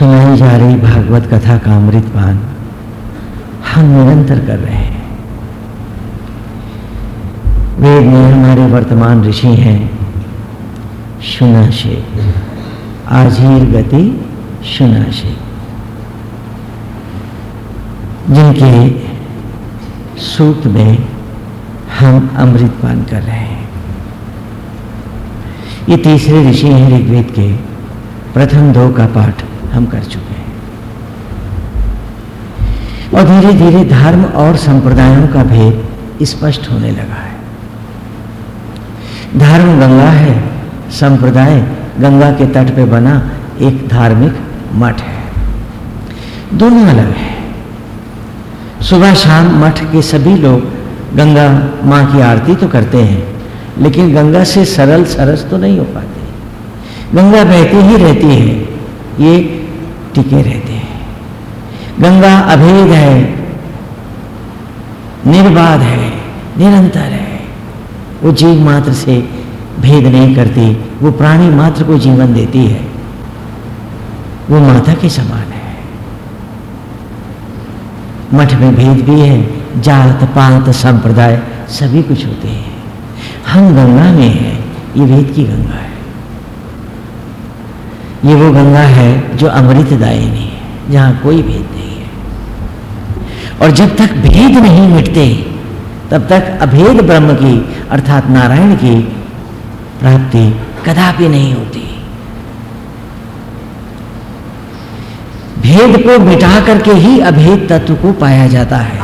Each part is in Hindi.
सुनाई जा रही भागवत कथा का अमृतपान हम निरंतर कर रहे हैं। वेद में हमारे वर्तमान ऋषि हैं सुनाशे आजीर गति सुनाशे जिनके सूक्त में हम अमृतपान कर रहे हैं। ये तीसरे ऋषि हैं ऋग्वेद के प्रथम दो का पाठ। हम कर चुके हैं। और धीरे धीरे धर्म और संप्रदायों का भेद स्पष्ट होने लगा है। धर्म गंगा है, संप्रदाय गंगा के तट पे बना एक धार्मिक मठ है। दोनों अलग है। सुबह शाम मठ के सभी लोग गंगा माँ की आरती तो करते हैं, लेकिन गंगा से सरल सरस तो नहीं हो पाते। गंगा बहती ही रहती है। ये टिके रहते हैं। गंगा अभेद है, निर्बाध है, निरंतर है। वो जीव मात्र से भेद नहीं करती, वो प्राणी मात्र को जीवन देती है। वो माता के समान है। मठ में भेद भी है, जात, पात, संप्रदाय सभी कुछ होते हैं। हम गंगा में हैं, ये वेद की गंगा है। ये वो गंगा है जो अमृत अमृतदायिनी है, जहाँ कोई भेद नहीं है। और जब तक भेद नहीं मिटते, तब तक अभेद ब्रह्म की, अर्थात नारायण की, प्राप्ति कदापि नहीं होती। भेद को मिटा करके ही अभेद तत्व को पाया जाता है।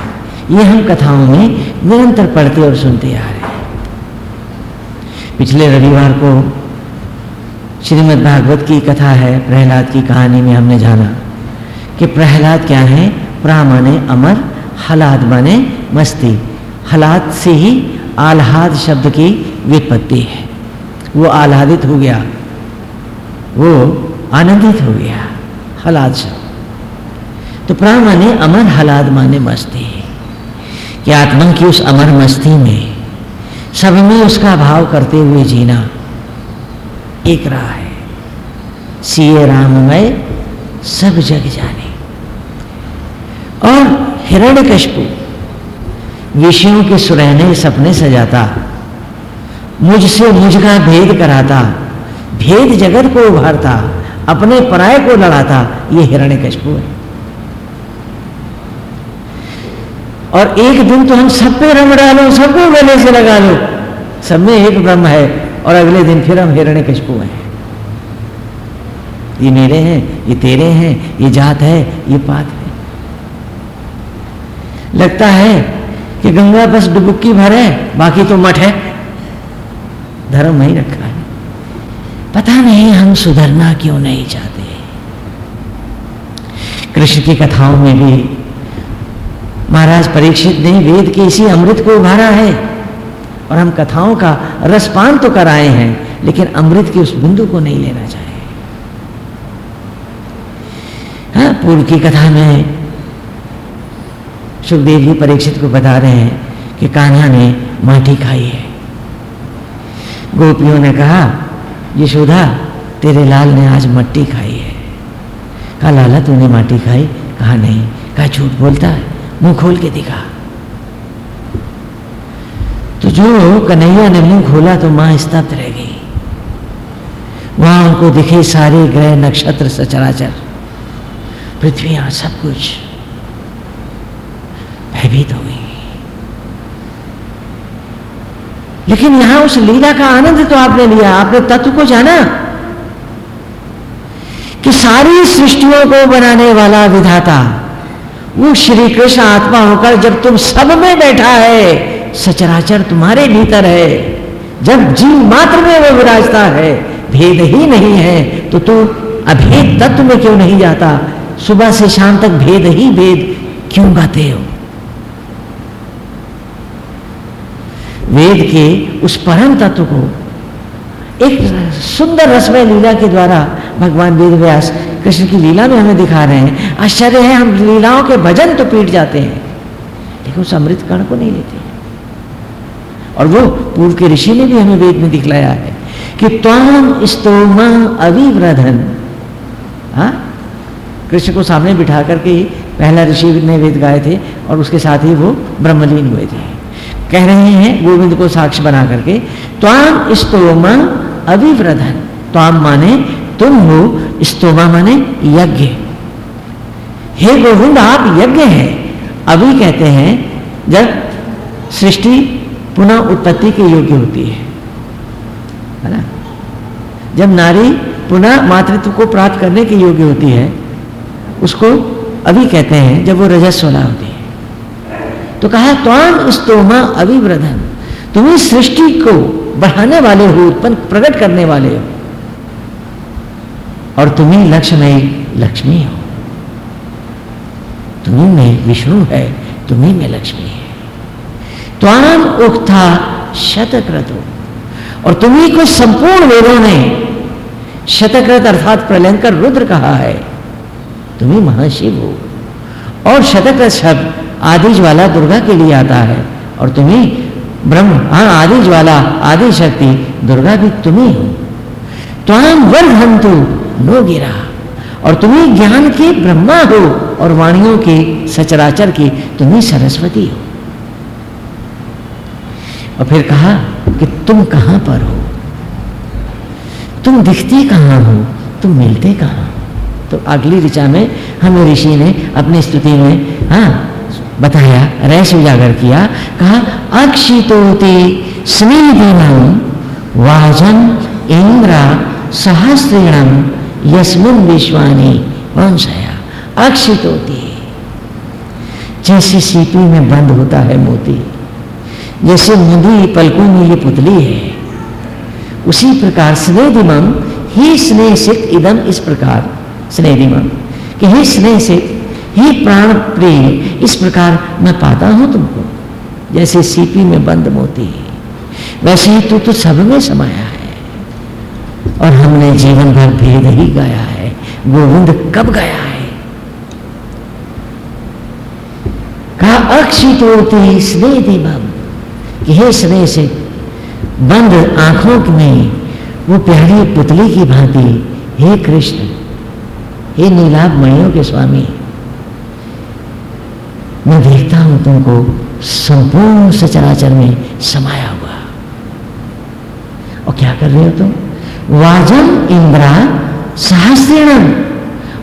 ये हम कथाओं में निरंतर पढ़ते और सुनते आ रहे हैं। पिछले रविवार को श्रीमद् भागवत की कथा है, प्रहलाद की कहानी में हमने जाना कि प्रहलाद क्या है? प्रा माने अमर, हलाद माने मस्ती। हलाद से ही आह्लाद शब्द की विपत्ति है। वो आह्लादित हो गया। वो आनंदित हो गया। हलाद शब्द। तो प्रा माने अमर, हलाद माने मस्ती। कि आत्मा की उस अमर मस्ती में सब में उसका भाव करते हुए जीना। एक रहा है। सीए राममय सब जग जाने। और हिरण्य कशपु विषयों के सुरहने सपने सजाता, मुझसे मुझका भेद कराता, भेद जगत को उभारता, अपने पराय को लड़ाता, ये हिरण्य कशपु है। और एक दिन तो हम सब पे रंग डालो सबको गले से लगा लो। सब में एक ब्रह्म है और अगले दिन फिर हम हिरण्य कशपु हैं ये मेरे हैं, ये तेरे हैं, ये जात है, ये पात है। लगता है कि गंगा बस डुबुक्की भर है, बाकी तो मठ है। धर्म नहीं रखा है। पता नहीं हम सुधरना क्यों नहीं चाहते। कृष्ण की कथाओं में भी महाराज परीक्षित ने वेद के इसी अमृत को उभारा है। और हम कथाओं का रसपान तो कराए हैं, लेकिन अमृत के उस बिंदु को नहीं लेना चाहिए हाँ पूर्व की कथा में सुखदेव जी परीक्षित को बता रहे हैं कि कान्हा ने माटी खाई है। गोपियों ने कहा, यशोदा, तेरे लाल ने आज मट्टी खाई है। कहा, लाला, तूने माटी खाई? कहा, नहीं। कहा, झूठ बोलता है। मुँह खोल के दिखा। तो जो कन्हैया ने मुँह खोला तो माँ स्तब्ध रह गई। वहाँ उनको दिखे सारे ग्रह, नक्षत्र, सचराचर, पृथ्वी सब कुछ भयभीत हो गई। लेकिन यहाँ उस लीला का आनंद तो आपने लिया। आपने तत्व को जाना कि सारी सृष्टियों को बनाने वाला विधाता, वो श्री कृष्ण आत्मा होकर जब तुम सब में बैठा है सचराचर तुम्हारे भीतर है। जब जीव मात्र में वह विराजता है, भेद ही नहीं है तो तू अभेद तत्व में क्यों नहीं जाता? सुबह से शाम तक भेद ही भेद, क्यों गाते हो? वेद के उस परम तत्व को एक सुंदर रसमय लीला के द्वारा भगवान वेद व्यास कृष्ण की लीला में हमें दिखा रहे हैं। आश्चर्य है, हम लीलाओं के भजन तो पीट जाते हैं, लेकिन उस अमृत कण को नहीं लेते। और वो पूर्व के ऋषि ने भी हमें वेद में दिखलाया है कि त्वाम स्तोम अविव्रधन। कृष्ण को सामने बिठा करके ही पहला ऋषि ने वेद गाए थे और उसके साथ ही वो ब्रह्मलीन हुए थे। कह रहे हैं, गोविंद को साक्ष बना करके त्वाम स्तोमा अभिव्रधन त्वाम माने, तुम हो, स्तोमा माने यज्ञ। हे गोविंद, आप यज्ञ हैं। अभी कहते हैं, जब सृष्टि पुनः उत्पत्ति के योग्य होती है। है ना? जब नारी पुनः मातृत्व को प्राप्त करने के योग्य होती है, उसको अभी कहते हैं, जब वो रजस्वला होती है। तो कहा त्वाम स्तोमा अभिव्रधन तुम सृष्टि को बढ़ाने वाले हो, उत्पन्न प्रकट करने वाले हो। और तुम्हें लक्ष्मी लक्ष्मी हो। तुम्ही विष्णु है तुम्हें लक्ष्मी है। त्वाम शतक्रत। हो और तुम्ही को संपूर्ण वेदों ने शतकृत अर्थात प्रलयंकर रुद्र कहा है। तुम्ही महाशिव हो। और शतकृत शब्द आदि ज्वाला दुर्गा के लिए आता है। और तुम्ही ब्रह्म हाँ आदि ज्वाला आदि शक्ति दुर्गा भी तुम्ही हो। त्वाम वर्धंतु नो गिरा। और तुम्ही ज्ञान के ब्रह्मा हो। और वाणियों के सचराचर की तुम्ही सरस्वती हो। और फिर कहा कि तुम कहाँ पर हो? तुम दिखते कहाँ हो? तुम मिलते कहाँ तो अगली ऋचा में हमें ऋषि ने अपनी स्तुति में हाँ बताया रैस उजागर किया, कहा, अक्षितोते स्नेहिनम वाजन इंद्रा सहस्त्रीणम यस्मिन विश्वानी वंशया। अक्षितोती। जैसे सीपी में बंद होता है मोती। जैसे मुंदी पलकों में ये पुतली है। उसी प्रकार स्नेहिमम ही स्नेह सित इदम इस प्रकार स्नेहिमम कि हे स्नेह से हे प्राण प्रिय इस प्रकार मैं पाता हूँ तुमको, जैसे सीपी में बंद मोती वैसे ही तू तो सब में समाया है, और हमने जीवन भर भेद ही गाया है, गोविंद कब गया है? कहा अक्षितोती स्नेह दिमम कि हे से बंद आँखों में वो प्यारी पुतली की भांति, हे कृष्ण, हे नीलाभ मणियों के स्वामी, मैं देखता हूँ तुमको संपूर्ण सचराचर में समाया हुआ। और क्या कर रहे हो तुम? वाजम इंद्रा सहस्त्रीणम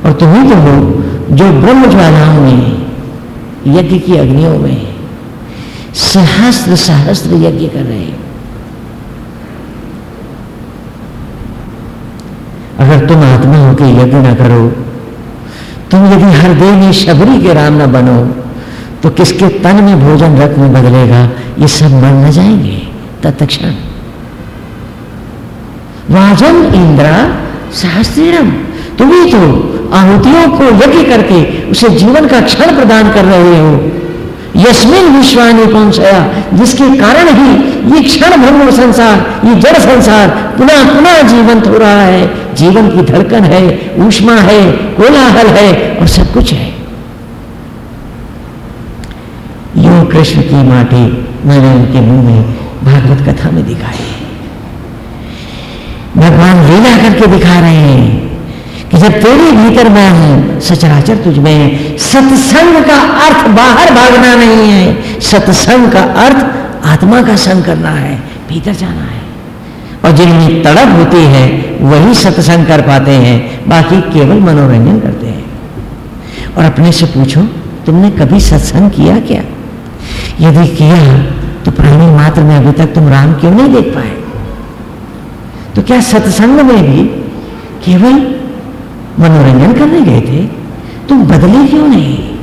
और तुम्हें तो हो जो ब्रह्म ज्वालाओं में, यज्ञ की अग्नियों में सहस्त्र सहस्त्र यज्ञ कर रहे हैं। अगर तुम आत्मा होकर यज्ञ न करो, तुम यदि हर देह में शबरी के राम न बनो तो किसके तन में भोजन रथ में बदलेगा? ये सब मर न जाएँगे। तत्क्षण। वाजन इंद्रा सहस्त्रीणम तुम्हें तो आहुतियों को यज्ञ करके उसे जीवन का क्षण प्रदान कर रहे हो। यस्मिन विश्वानी पहुँचाया जिसके कारण ही ये क्षण भ्रम संसार, ये जड़ संसार पुनः पुनः जीवंत हो रहा है। जीवन की धड़कन है, ऊष्मा है, कोलाहल है और सब कुछ है। यो कृष्ण की माटी मैंने उनके मुँह में भागवत कथा में दिखाई भगवान लीला करके दिखा रहे हैं। कि जब तेरे भीतर मैं हूँ, सचराचर तुझ में है सत्संग का अर्थ बाहर भागना नहीं है। सत्संग का अर्थ आत्मा का संग करना है, भीतर जाना है। और जिनमें तड़प होती है, वही सत्संग कर पाते हैं, बाकी केवल मनोरंजन करते हैं। और अपने से पूछो, तुमने कभी सत्संग किया क्या? यदि किया तो प्राणी मात्र में अभी तक तुम राम क्यों नहीं देख पाए? तो क्या सत्संग में भी केवल मनोरंजन करने गए थे। तुम बदले क्यों नहीं?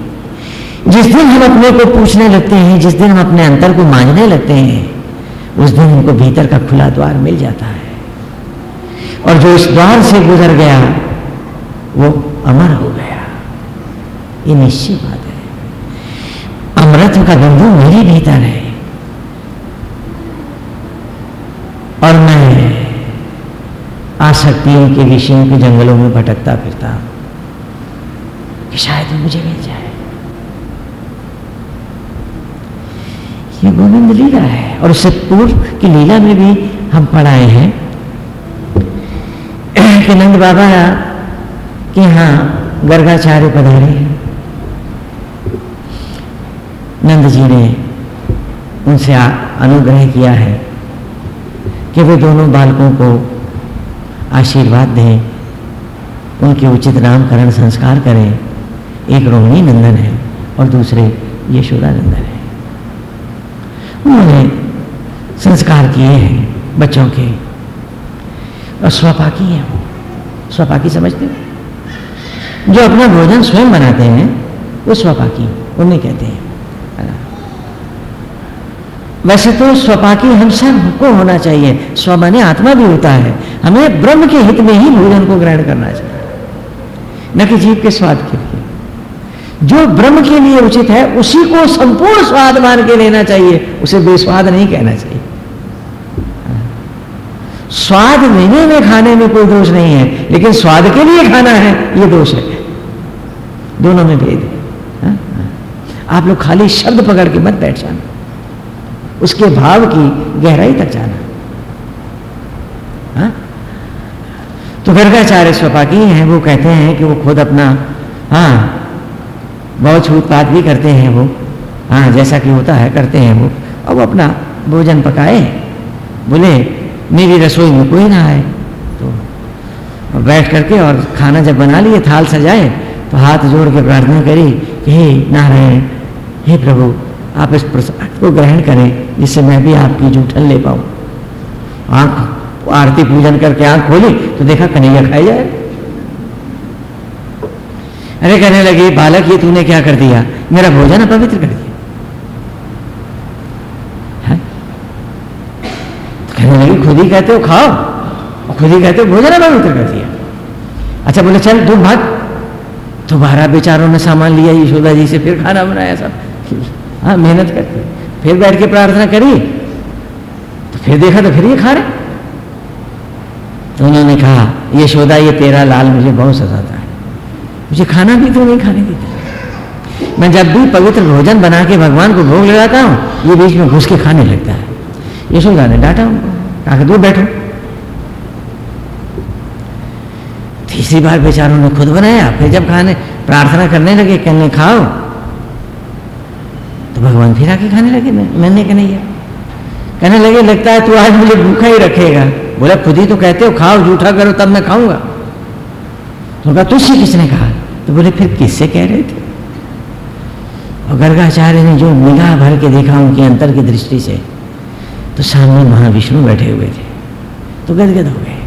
जिस दिन हम अपने को पूछने लगते हैं, जिस दिन हम अपने अंतर को मांझने लगते हैं, उस दिन हमको भीतर का खुला द्वार मिल जाता है। और जो इस द्वार से गुजर गया, वो अमर हो गया। ये निश्चित बात है। अमृत का बिंदु मेरे भीतर है और मैं आसक्तियों के विषयों के जंगलों में भटकता फिरता। कि शायद मुझे मिल जाए। ये गोविंद लीला है, और उससे पूर्व की लीला में भी हम पढ़ाए हैं कि नंद बाबा के यहाँ गर्गाचार्य पधारे हैं। नंद जी ने उनसे अनुग्रह किया है कि वे दोनों बालकों को आशीर्वाद दें, उनके उचित नामकरण संस्कार करें। एक रोहिणी नंदन है और दूसरे यशोदा नंदन है। उन्होंने संस्कार किए हैं बच्चों के। और स्वपाकी है स्वपाकी समझते हो? जो अपना भोजन स्वयं बनाते हैं, वो स्वपाकी, उन्हें कहते हैं। वैसे तो स्वपाकी हम सबको होना चाहिए। स्व माने आत्मा भी होता है। हमें ब्रह्म के हित में ही भोजन को ग्रहण करना चाहिए। न कि जीव के स्वाद के लिए। जो ब्रह्म के लिए उचित है, उसी को संपूर्ण स्वाद मान के लेना चाहिए। उसे बेस्वाद नहीं कहना चाहिए। स्वाद लेने में, खाने में कोई दोष नहीं है। लेकिन स्वाद के लिए खाना है, ये दोष है। दोनों में भेद है हाँ? आप लोग खाली शब्द पकड़ के मत बैठ जाना। उसके भाव की गहराई तक जाना। हा? तो गर्गाचार्य स्वपाकी हैं, वो कहते हैं कि वो खुद अपना हाँ बहुत छूत पात भी करते हैं वो। हाँ जैसा कि होता है, करते हैं वो। अब अपना भोजन पकाए, बोले, मेरी रसोई में कोई ना आए। तो बैठ करके और खाना जब बना लिए, थाल सजाए तो हाथ जोड़ के प्रार्थना करी कि हे नारायण, हे प्रभु आप इस प्रसाद को ग्रहण करें, जिससे मैं भी आपकी जूठन ले पाऊँ। आँख, आरती पूजन करके आँख खोली तो देखा कन्हैया खाई जाए। अरे कहने लगे, बालक, ये तूने क्या कर दिया? मेरा भोजन अपवित्र कर दिया। तो कहने लगे, खुद ही कहते हो, खाओ। और खुद ही कहते हो, भोजन अपवित्र कर दिया। अच्छा बोले, चल तुम भाग। दोबारा बेचारों ने सामान लिया, यशोदा जी से फिर खाना बनाया सब। हाँ मेहनत करके फिर बैठ के प्रार्थना करी। तो फिर देखा तो फिर ये खा रहे। तो उन्होंने कहा, यशोदा, ये तेरा लाल मुझे बहुत सजाता है। मुझे खाना भी तो नहीं खाने देता। मैं जब भी पवित्र भोजन बना के भगवान को भोग लगाता हूँ, ये बीच में घुस के खाने लगता है। यशोदा ने डांटा उनको, कहा दूर बैठो। तीसरी बार बेचारों ने खुद बनाया, फिर जब खाने, प्रार्थना करने लगे, कहने, खाओ। तो भगवान फिर आके खाने लगे? मैंने कहने कहने लगे, लगता है तू आज मुझे भूखा ही रखेगा। बोला, खुद ही तो कहते हो, खाओ, जूठा करो, तब मैं खाऊँगा। तो कहा तुझसे किसने कहा? तो बोले, फिर किससे कह रहे थे? और गर्गाचार्य ने जो निगाह भर के देखा उनके अंतर की दृष्टि से तो सामने महाविष्णु बैठे हुए थे। तो गदगद हो गए।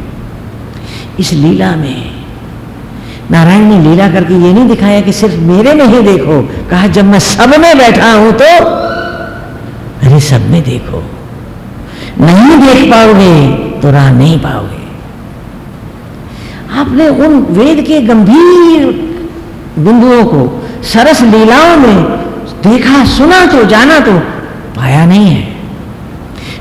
इस लीला में नारायण ने लीला करके ये नहीं दिखाया कि सिर्फ़ मेरे में ही देखो। कहा, जब मैं सब में बैठा हूँ तो अरे सब में देखो। नहीं देख पाओगे तो राह नहीं पाओगे। आपने उन वेद के गंभीर बिंदुओं को, सरस लीलाओं में देखा, सुना तो जाना तो पाया नहीं है।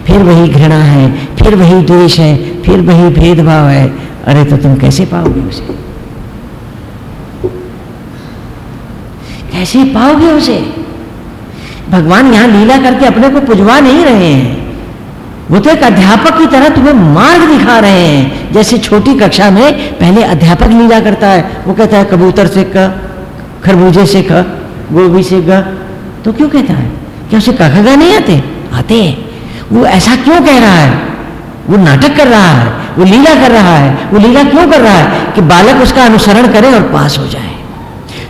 फिर वही घृणा है, फिर वही द्वेष है, फिर वही भेदभाव है। अरे तो तुम कैसे पाओगे उसे? कैसे पाओगे उसे? भगवान यहाँ लीला करके अपने को पुजवा नहीं रहे हैं। वो तो एक अध्यापक की तरह तुम्हें मार्ग दिखा रहे हैं। जैसे छोटी कक्षा में पहले अध्यापक लीला करता है, वो कहता है, कबूतर से क, खरबूजे से ख, गोभी से ग। तो क्यों कहता है? क्या उसे कखगा नहीं आते? आते हैं। वो ऐसा क्यों कह रहा है? वो नाटक कर रहा है, वो लीला कर रहा है, वो लीला क्यों कर रहा है कि बालक उसका अनुसरण करे और पास हो जाए?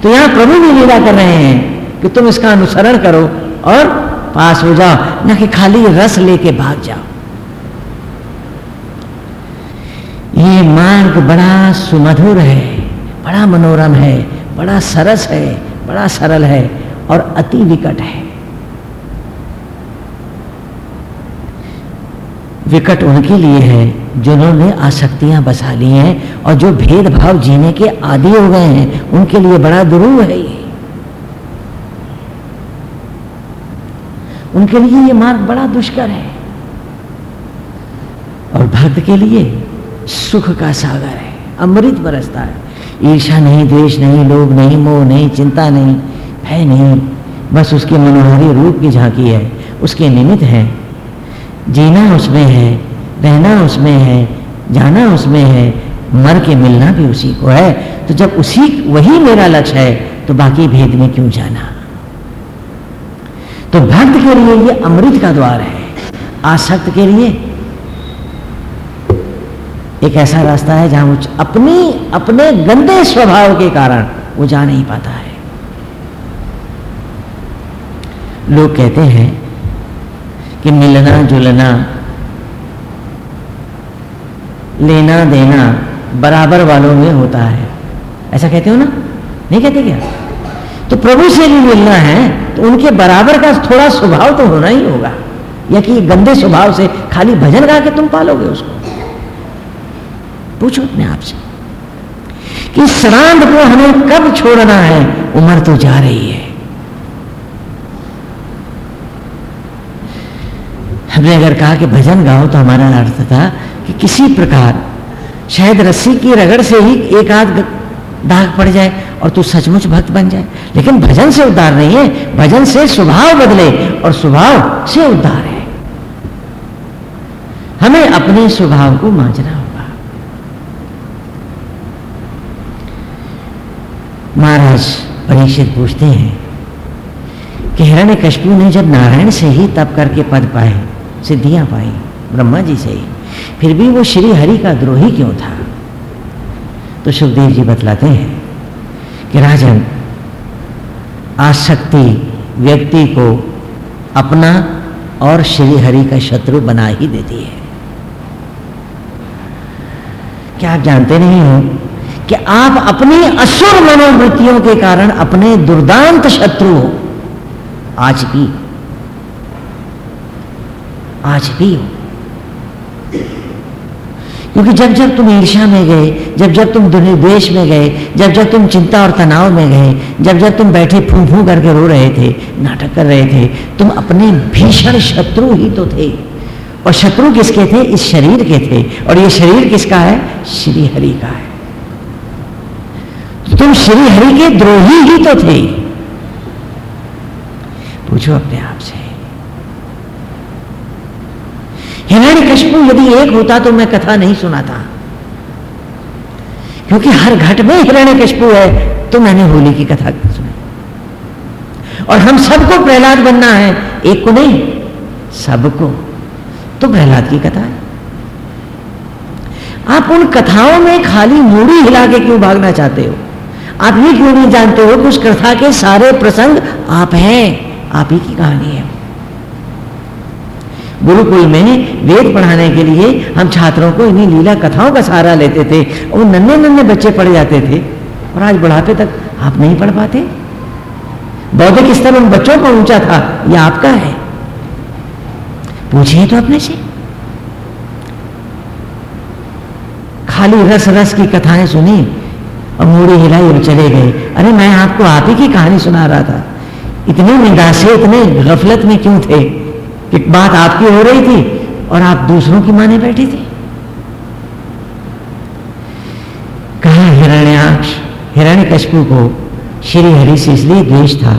तो यहाँ प्रभु भी लीला कर रहे हैं कि तुम इसका अनुसरण करो और पास हो जाओ, ना कि खाली रस लेके भाग जाओ। ये मार्ग बड़ा सुमधुर है, बड़ा मनोरम है, बड़ा सरस है, बड़ा सरल है और अति विकट है। विकट उनके लिए है, जिन्होंने आसक्तियाँ बसा ली हैं और जो भेदभाव जीने के आदि हो गए हैं, उनके लिए बड़ा दुरूह है ये। उनके लिए ये मार्ग बड़ा दुष्कर है। और भक्त के लिए सुख का सागर है, अमृत बरसता है। ईर्षा नहीं, द्वेष नहीं, लोभ नहीं, मोह नहीं, चिंता नहीं, भय नहीं, बस उसके मनोहारी रूप की झांकी है, उसके निमित्त है। जीना उसमें है, रहना उसमें है, जाना उसमें है, मर के मिलना भी उसी को है। तो जब उसी, वही मेरा लक्ष्य है तो बाकी भेद में क्यों जाना? तो भक्त के लिए ये अमृत का द्वार है, आसक्त के लिए। एक ऐसा रास्ता है जहाँ अपनी, अपने गंदे स्वभाव के कारण वो जा नहीं पाता है। लोग कहते हैं कि मिलना जुलना, लेना देना बराबर वालों में होता है। ऐसा कहते हो ना? नहीं कहते क्या? तो प्रभु से भी मिलना है तो उनके बराबर का थोड़ा स्वभाव तो होना ही होगा। या कि गंदे स्वभाव से खाली भजन गा के तुम पालोगे उसको? पूछो अपने आप से कि श्रांत को हमें कब छोड़ना है? उम्र तो जा रही है। हमने अगर कहा कि भजन गाओ तो हमारा अर्थ था कि किसी प्रकार शायद रस्सी की रगड़ से ही एक आध दाग पड़ जाए और तू सचमुच भक्त बन जाए। लेकिन भजन से उद्धार नहीं है, भजन से स्वभाव बदले और स्वभाव से उद्धार है। हमें अपने स्वभाव को मांझना होगा। महाराज परीक्षित पूछते हैं कि हिरण्य ने जब नारायण से ही तप करके पद पाए सिद्धियाँ पाई, ब्रह्मा जी से। ही फिर भी वो श्री हरि का द्रोही क्यों था? तो सुखदेव जी बतलाते हैं कि राजन, आसक्ति व्यक्ति को अपना और श्री हरि का शत्रु बना ही देती है। क्या आप जानते नहीं हो कि आप अपनी असुर मनोवृत्तियों के कारण अपने दुर्दांत शत्रु हो? आज भी आज भी हो। क्योंकि जब जब तुम ईर्षा में गए, जब जब तुम द्वेश में गए, जब जब तुम चिंता और तनाव में गए, जब जब तुम बैठे फू फू करके रो रहे थे, नाटक कर रहे थे, तुम अपने भीषण शत्रु ही तो थे। और शत्रु किसके थे? इस शरीर के थे। और ये शरीर किसका है? श्री हरि का है। तो तुम श्री हरि के द्रोही ही तो थे। पूछो अपने आप से। हिरण्य कशपु यदि एक होता तो मैं कथा नहीं सुनाता। क्योंकि हर घट में हिरण्य कशपु है तो मैंने होली की कथा सुनाई। और हम सबको प्रहलाद बनना है, एक को नहीं, सबको। तो प्रहलाद की कथा है। आप उन कथाओं में खाली मूड़ी हिला के क्यों भागना चाहते हो? आप ये क्यों नहीं जानते हो कि उस कथा के सारे प्रसंग आप हैं, आप ही की कहानी है? गुरुकुल में वेद पढ़ाने के लिए हम छात्रों को इन्हीं लीला कथाओं का सहारा लेते थे और नन्हे नन्हे बच्चे पढ़ जाते थे और आज बुढ़ापे तक आप नहीं पढ़ पाते। बौद्धिक स्तर उन बच्चों का ऊँचा था यह आपका है। पूछिए तो अपने से। खाली रस रस की कथाएँ सुनी और मूड़ी हिलाई और चले गए। अरे, मैं आपको आप ही की कहानी सुना रहा था। इतने निदासे, इतने गफलत में क्यों थे? कि बात आपकी हो रही थी और आप दूसरों की माने बैठी थी। कहा हिरण्याक्ष हिरण्य कशपू को श्री हरि से इसलिए द्वेष था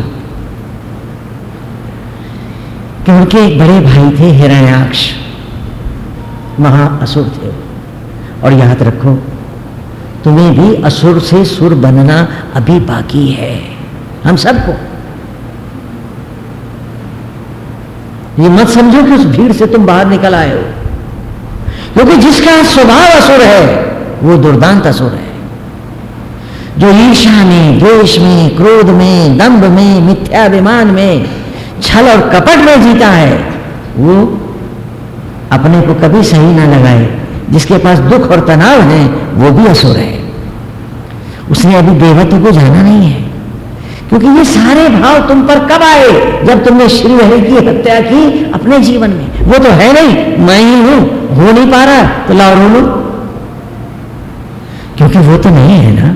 कि उनके एक बड़े भाई थे हिरण्याक्ष। महा असुर थे। और याद रखो, तुम्हें भी असुर से सुर बनना अभी बाकी है। हम सबको ये मत समझो कि उस भीड़ से तुम बाहर निकल आए हो। क्योंकि जिसका स्वभाव असुर है, वो दुर्दांत असुर है। जो ईर्षा में, द्वेष में, क्रोध में, दंभ में, मिथ्याभिमान में, छल और कपट में जीता है, वो अपने को कभी सही ना लगाए। जिसके पास दुख और तनाव है, वो भी असुर है। उसने अभी देवत्व को जाना नहीं है। क्योंकि ये सारे भाव तुम पर कब आए? जब तुमने श्री हरि की हत्या की अपने जीवन में। वो तो है नहीं, मैं ही हूँ। हो नहीं पा रहा तो लाओ रो लो। क्योंकि वो तो नहीं है ना।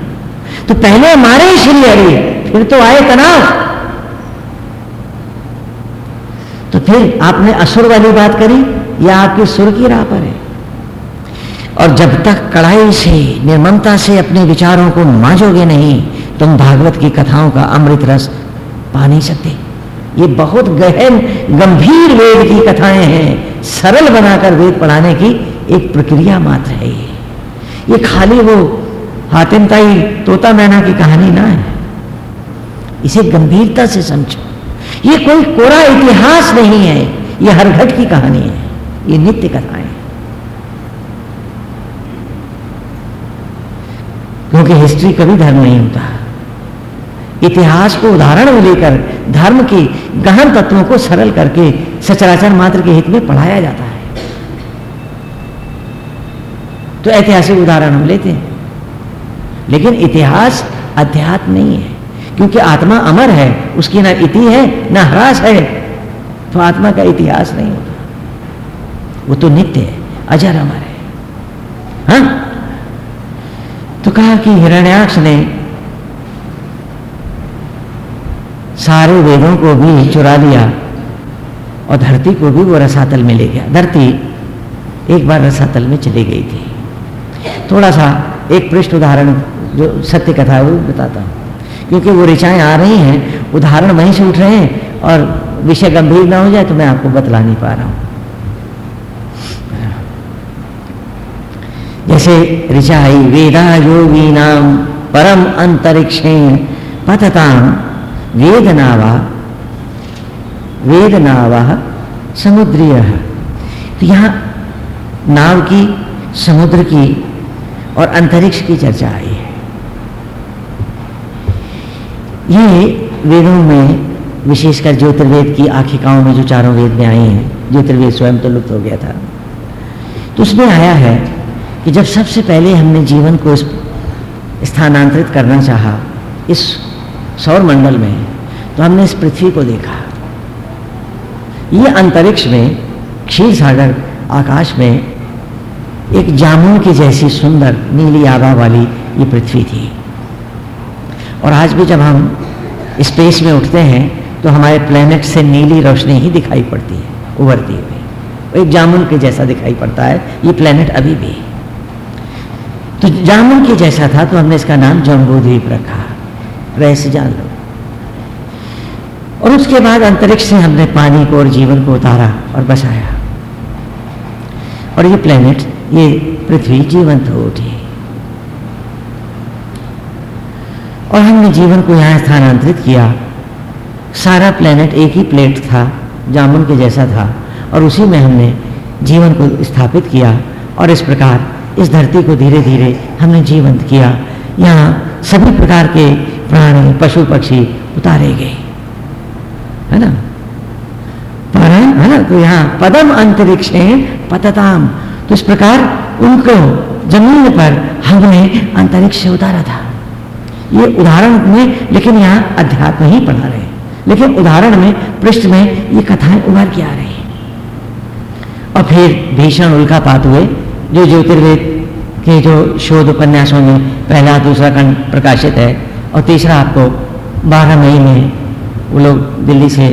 तो पहले मारे श्री हरि, फिर तो आए तनाव। तो फिर आपने असुर वाली बात करी, या आपकी सुर की राह पर है। और जब तक कड़ाई से, निर्ममता से अपने विचारों को मांझोगे नहीं तुम भागवत की कथाओं का अमृत रस पा नहीं सकते। ये बहुत गहन, गंभीर वेद की कथाएँ हैं। सरल बनाकर वेद पढ़ाने की एक प्रक्रिया मात्र है ये। ये खाली वो हातिमताई तोता मैना की कहानी ना है। इसे गंभीरता से समझो। ये कोई कोरा इतिहास नहीं है। ये हर घट की कहानी है। ये नित्य कथाएँ क्योंकि हिस्ट्री कभी धर्म नहीं होता। इतिहास को उदाहरण में लेकर, धर्म के गहन तत्वों को सरल करके सचराचर मात्र के हित में पढ़ाया जाता है। तो ऐतिहासिक उदाहरण हम लेते हैं। लेकिन इतिहास अध्यात्म नहीं है, क्योंकि आत्मा अमर है, उसकी ना इति है, ना ह्रास है तो आत्मा का इतिहास नहीं होता। वो तो नित्य है, अजर अमर है। हा? तो कहा कि हिरण्याक्ष ने सारे वेदों को भी चुरा लिया और धरती को भी वो रसातल में ले गया। धरती एक बार रसातल में चली गई थी। थोड़ा सा एक पृष्ठ उदाहरण, जो सत्य कथा है, वो बताता हूँ। क्योंकि वो ऋचाएँ आ रही हैं, उदाहरण वहीं से उठ रहे हैं और विषय गंभीर ना हो जाए तो मैं आपको बतला नहीं पा रहा हूँ। जैसे ऋचाई वेदा योगी नाम परम अंतरिक्षेण पतताम वेदनावा वेदनावा समुद्रीय। तो यहाँ नाव की, समुद्र की और अंतरिक्ष की चर्चा आई है। ये वेदों में विशेषकर ज्योतिर्वेद की आखिकाओं में जो चारों वेद में आई हैं, ज्योतिर्वेद स्वयं तो लुप्त हो गया था। तो उसमें आया है कि जब सबसे पहले हमने जीवन को स्थानांतरित करना चाहा, इस सौर मंडल में तो हमने इस पृथ्वी को देखा। ये अंतरिक्ष में, क्षीर सागर आकाश में एक जामुन की जैसी सुंदर नीली आभा वाली ये पृथ्वी थी। और आज भी जब हम स्पेस में उठते हैं तो हमारे प्लेनेट से नीली रोशनी ही दिखाई पड़ती है, उभरती हुई। एक जामुन के जैसा दिखाई पड़ता है, ये प्लेनेट अभी भी। तो जामुन के जैसा था तो हमने इसका नाम जम्बू द्वीप रखा। रहस्य जान लो। और उसके बाद अंतरिक्ष से हमने पानी को और जीवन को उतारा और बसाया। और ये प्लेनेट ये पृथ्वी जीवंत हो उठी। और हमने जीवन को यहाँ स्थानांतरित किया। सारा प्लेनेट एक ही प्लेट था, जामुन के जैसा था। और उसी में हमने जीवन को स्थापित किया और इस प्रकार इस धरती को धीरे धीरे हमने जीवंत किया। यहाँ सभी प्रकार के प्राणी, पशु पक्षी उतारे गए। है ना? पर है ना? तो यहाँ पदम अंतरिक्ष पतताम। तो इस प्रकार उनको ज़मीन पर हमने अंतरिक्ष से उतारा था। ये उदाहरण में, लेकिन यहाँ अध्यात्म ही पढ़ा रहे लेकिन उदाहरण में, पृष्ठ में ये कथाएँ उभर के आ रही हैं। और फिर भीषण उल्का पात हुए, जो ज्योतिर्वेद के जो शोध उपन्यासों में पहला, दूसरा खंड प्रकाशित है और तीसरा आपको बारह मई में वो लोग दिल्ली से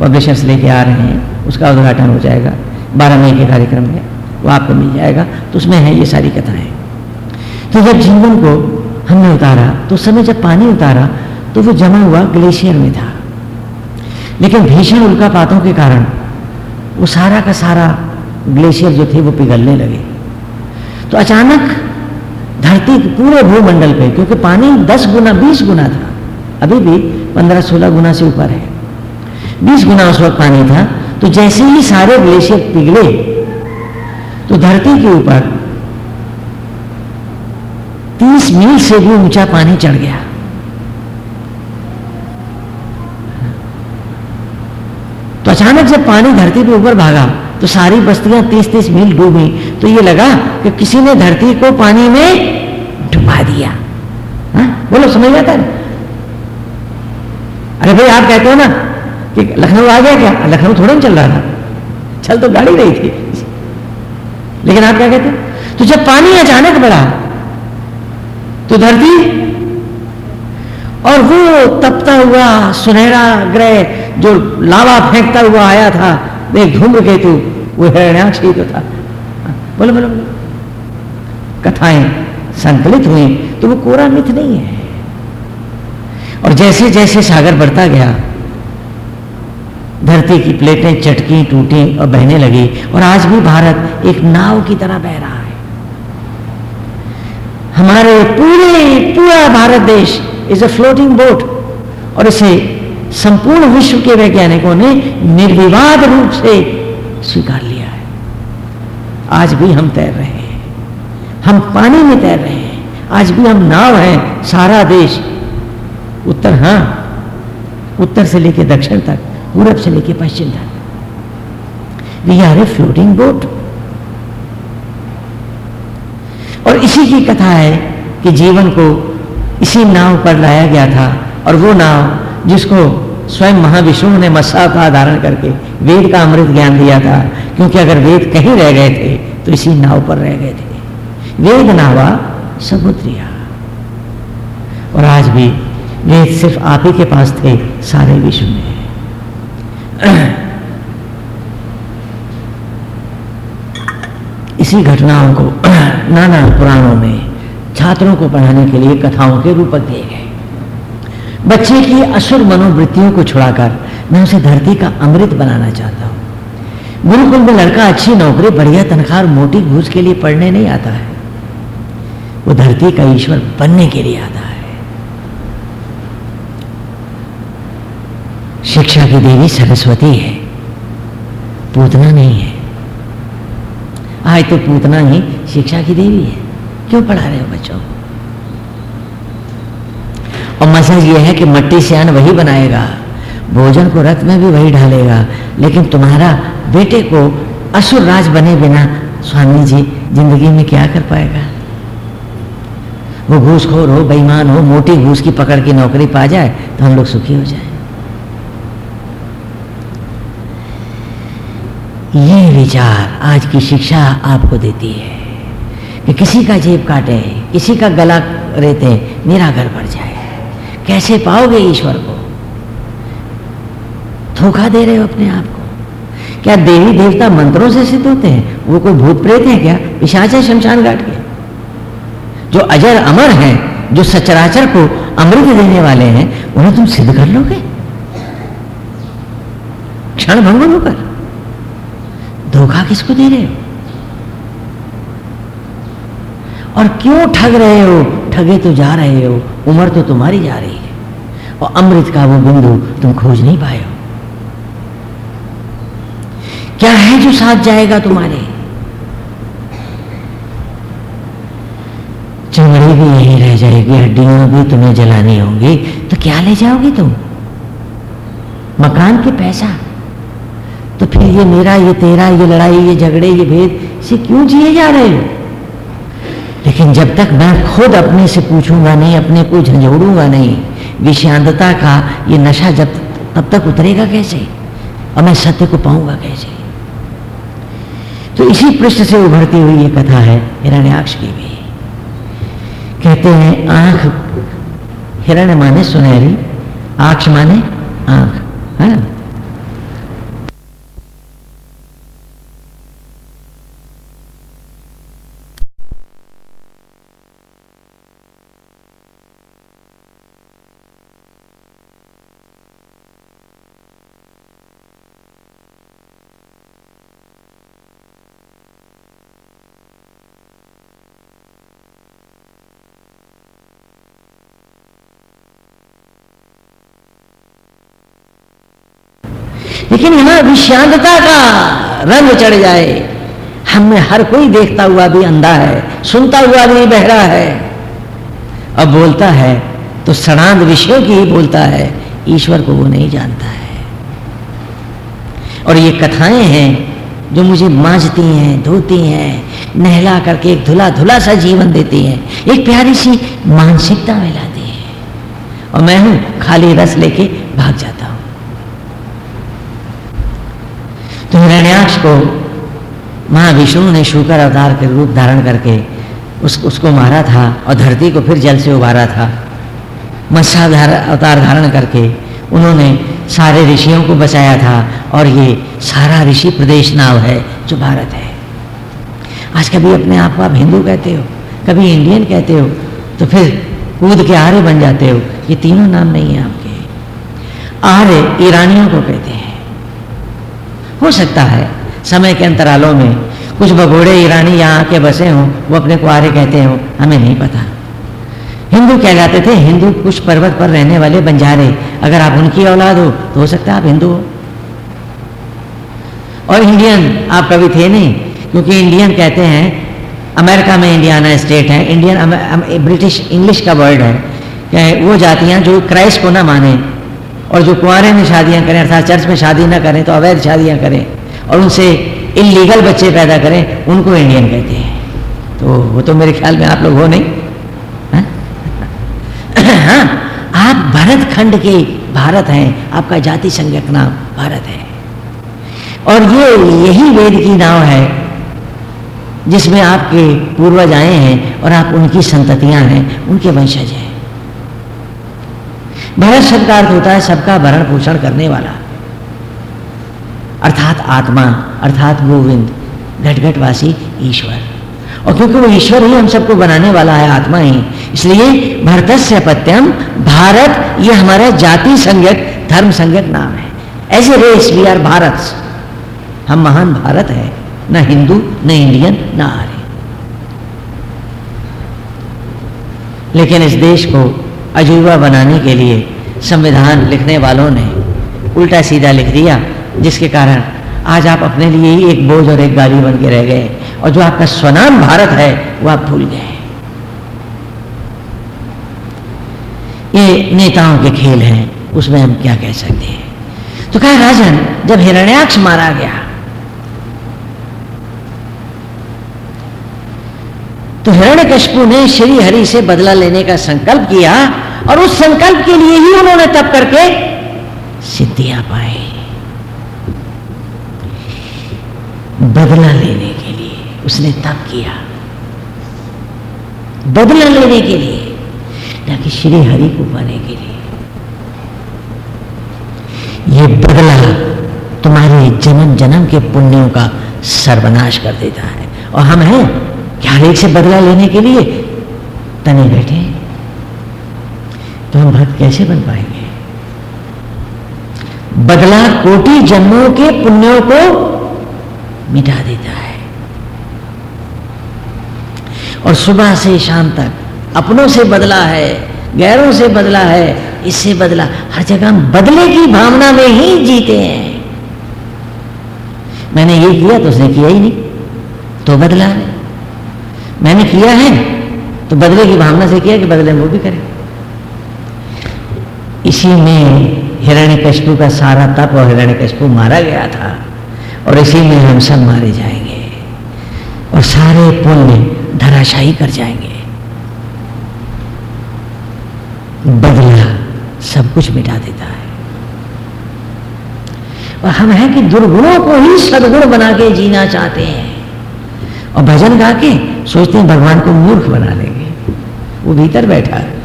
पब्लिशर्स लेके आ रहे हैं, उसका उद्घाटन हो जाएगा, बारह मई के कार्यक्रम में वो आपको मिल जाएगा। तो उसमें है ये सारी कथाएँ। तो जब जीवन को हमने उतारा तो उस समय जब पानी उतारा तो वो जमा हुआ ग्लेशियर में था। लेकिन भीषण उल्कापातों के कारण वो सारा का सारा ग्लेशियर जो थे वो पिघलने लगे। तो अचानक धरती पूरे भूमंडल पे, क्योंकि पानी 10 गुना 20 गुना था। अभी भी 15-16 गुना से ऊपर है। 20 गुना उस वक्त पानी था तो जैसे ही सारे ग्लेशियर पिघले तो धरती के ऊपर तीस मील से भी ऊँचा पानी चढ़ गया। तो अचानक जब पानी धरती पे ऊपर भागा तो सारी बस्तियाँ तीस तीस मील डूबी तो ये लगा कि किसी ने धरती को पानी में डुबा दिया। हा? बोलो, समझ आता है? अरे भाई, आप कहते हो ना कि लखनऊ आ गया क्या? लखनऊ थोड़ा चल रहा था। चल तो गाड़ी रही थी। लेकिन आप क्या कहते तो जब पानी अचानक बढ़ा तो धरती और वो तपता हुआ सुनहरा ग्रह जो लावा फेंकता हुआ आया था धूम्र केतु वो हिरण्याक्ष तो था। बोलो बोलो बोलो। कथाएँ संकलित हुई तो वो कोरा मिथ नहीं है। और जैसे जैसे सागर बढ़ता गया, धरती की प्लेटें चटकी, टूटी और बहने लगी, और आज भी भारत एक नाव की तरह बह रहा है। हमारे पूरे पूरा भारत देश इज़ अ फ्लोटिंग बोट और इसे संपूर्ण विश्व के वैज्ञानिकों ने निर्विवाद रूप से स्वीकार लिया है। आज भी हम तैर रहे हैं। हम पानी में तैर रहे हैं। आज भी हम नाव हैं। सारा देश उत्तर, हाँ, उत्तर से लेकर दक्षिण तक, पूरब से लेकर पश्चिम तक। We are a floating boat और इसी की कथा है कि जीवन को इसी नाव पर लाया गया था और वो नाव जिसको स्वयं महाविष्णु ने मत्सा का धारण करके वेद का अमृत ज्ञान दिया था, क्योंकि अगर वेद कहीं रह गए थे तो इसी नाव पर रह गए थे। वेद नावा समुद्रिया। और आज भी वेद सिर्फ़ आप ही के पास थे, सारे विश्व में। इसी घटनाओं को, नाना पुराणों में, छात्रों को पढ़ाने के लिए कथाओं के रूपक दिए गए। बच्चे की असुर मनोवृत्तियों को छुड़ाकर मैं उसे धरती का अमृत बनाना चाहता हूँ। गुरुकुल में लड़का अच्छी नौकरी, बढ़िया तनख्वाह मोटी घूस के लिए पढ़ने नहीं आता है। वो धरती का ईश्वर बनने के लिए आता है। शिक्षा की देवी सरस्वती है। पूतना नहीं है। आज तो पूतना ही शिक्षा की देवी है। क्यों पढ़ा रहे हो बच्चों? को और मैसेज ये है कि मट्टी से अन्न वही बनाएगा, भोजन को रथ में भी वही ढालेगा। लेकिन तुम्हारा बेटे को असुर राज बने बिना स्वामी जी ज़िंदगी में क्या कर पाएगा? वो घूसखोर हो, बेईमान हो, मोटी घूस की पकड़ की नौकरी पा जाए तो हम लोग सुखी हो जाए। ये विचार आज की शिक्षा आपको देती है कि किसी का जेब काटे, किसी का गला रेते, मेरा घर भर जाए। कैसे पाओगे ईश्वर को? धोखा दे रहे हो अपने आप को। क्या देवी देवता मंत्रों से सिद्ध होते हैं? वो कोई भूत प्रेत है क्या? पिशाच है, शमशान घाट के। जो अजर अमर हैं, जो सचराचर को अमृत देने वाले हैं, उन्हें तुम सिद्ध कर लोगे? क्षण भंग होकर धोखा किसको दे रहे हो? और क्यों ठग रहे हो? ठगे तो जा रहे हो, उम्र तो तुम्हारी जा रही है। और अमृत का वो बिंदु तुम खोज नहीं पाए हो। क्या है जो साथ जाएगा तुम्हारे? चमड़ी भी यही रह जाएगी, हड्डियाँ भी तुम्हें जलानी होंगी तो क्या ले जाओगी तुम? मकान के पैसा? तो फिर ये मेरा, ये तेरा, ये लड़ाई, ये झगड़े, ये भेद से क्यों जिए जा रहे हो? लेकिन जब तक मैं खुद अपने से पूछूँगा नहीं, अपने को झंझोड़ूँगा नहीं विषांतता का ये नशा जब, तब तक उतरेगा कैसे? और मैं सत्य को पाऊँगा कैसे? तो इसी पृष्ठ से उभरती हुई ये कथा है हिरण्याक्ष की भी। कहते हैं, आँख, हिरण्य माने सुनहरी आक्ष माने आँख, है ना? लेकिन यहाँ विषांतता का रंग चढ़ जाए। हम हर कोई देखता हुआ भी अंधा है, सुनता हुआ भी बहरा है। अब बोलता है तो सड़ांत विषयों की ही बोलता है, ईश्वर को वो नहीं जानता है। और ये कथाएँ हैं जो मुझे मांझती हैं, धोती हैं, नहला करके एक धुला धुला सा जीवन देती हैं, एक प्यारी सी मानसिकता में लाती है। और मैं हूँ खाली रस लेके भाग जाता हूँ तो हिरण्याक्ष को महाविष्णु ने शुकर अवतार के रूप धारण करके उस, उसको मारा था और धरती को फिर जल से उबारा था। मत्स्याधार अवतार धारण करके उन्होंने सारे ऋषियों को बचाया था और ये सारा ऋषि प्रदेश नाव है जो भारत है। आज कभी अपने आप को आप हिंदू कहते हो, कभी इंडियन कहते हो तो फिर कूद के आर्य बन जाते हो। ये तीनों नाम नहीं है आपके। आर्य ईरानियों को कहते हैं। हो सकता है। समय के अंतरालों में कुछ भगोड़े ईरानी यहाँ आके बसे हों, वो अपने को आर्य कहते हो, हमें नहीं पता। हिंदू कहलाते थे हिंदू कुछ पर्वत पर रहने वाले बंजारे। अगर आप उनकी औलाद हो तो हो सकता है आप हिंदू हो। और इंडियन आप कभी थे नहीं, क्योंकि इंडियन कहते हैं, अमेरिका में इंडियाना स्टेट है, इंडियन ब्रिटिश, इंग्लिश का वर्ड है वो जातियाँ जो क्राइस्ट को ना माने और जो कुंवरे में शादियाँ करें अर्थात चर्च में शादी ना करें तो अवैध शादियाँ करें और उनसे इलीगल बच्चे पैदा करें उनको इंडियन कहते हैं। तो वो तो मेरे ख्याल में आप लोग हो नहीं? हाँ, हाँ? आप भरत खंड के भारत हैं आपका जाति संज्ञक नाम भारत है। और ये यही वेद की नाव है जिसमें आपके पूर्वज आए हैं और आप उनकी संततियाँ हैं उनके वंशज हैं। भरत शब्द अर्थ होता है सबका भरण पोषण करने वाला। अर्थात आत्मा, अर्थात गोविंद, घटघटवासी ईश्वर। और क्योंकि वो ईश्वर ही हम सबको बनाने वाला है, आत्मा ही, इसलिए भरत से पत्यम भारत, ये हमारा जाति संज्ञक धर्म संज्ञक नाम है। As a race we are Bharat हम महान भारत है, न हिंदू, न इंडियन, न आर्य। लेकिन इस देश को अजूबा बनाने के लिए संविधान लिखने वालों ने उल्टा सीधा लिख दिया, जिसके कारण आज आप अपने लिए ही एक बोझ और एक गाली बन के रह गए और जो आपका स्वनाम भारत है, वो आप भूल गए। ये नेताओं के खेल हैं, उसमें हम क्या कह सकते हैं? तो कहा, राजन, जब हिरण्याक्ष मारा गया तो हिरण्यकश्यपु ने श्री हरि से बदला लेने का संकल्प किया और उस संकल्प के लिए ही उन्होंने तप करके सिद्धियाँ पाए बदला लेने के लिए उसने तप किया। बदला लेने के लिए, ना कि श्री हरि को पाने के लिए। ये बदला तुम्हारे जन्म जन्म के पुण्यों का सर्वनाश कर देता है। और हम हैं क्या एक से बदला लेने के लिए? तने बैठे। तो हम भक्त कैसे बन पाएँगे? बदला कोटि जन्मों के पुण्यों को मिटा देता है। और सुबह से शाम तक अपनों से बदला है, गैरों से बदला है, इससे बदला हर जगह हम बदले की भावना में ही जीते हैं। मैंने ये किया तो उसने किया ही नहीं तो बदला है। मैंने किया है तो बदले की भावना से किया कि बदले वो भी करें। इसी में हिरण्य कशपू का सारा तप और हिरण्य कशपू मारा गया था, और इसी में हम सब मारे जाएँगे, और सारे पुण्य धराशाही कर जाएँगे। बदला सब कुछ मिटा देता है। और हम हैं कि दुर्गुणों को ही सदगुण बना के जीना चाहते हैं। और भजन गा के सोचते हैं भगवान को मूर्ख बना लेंगे। वो भीतर बैठा है।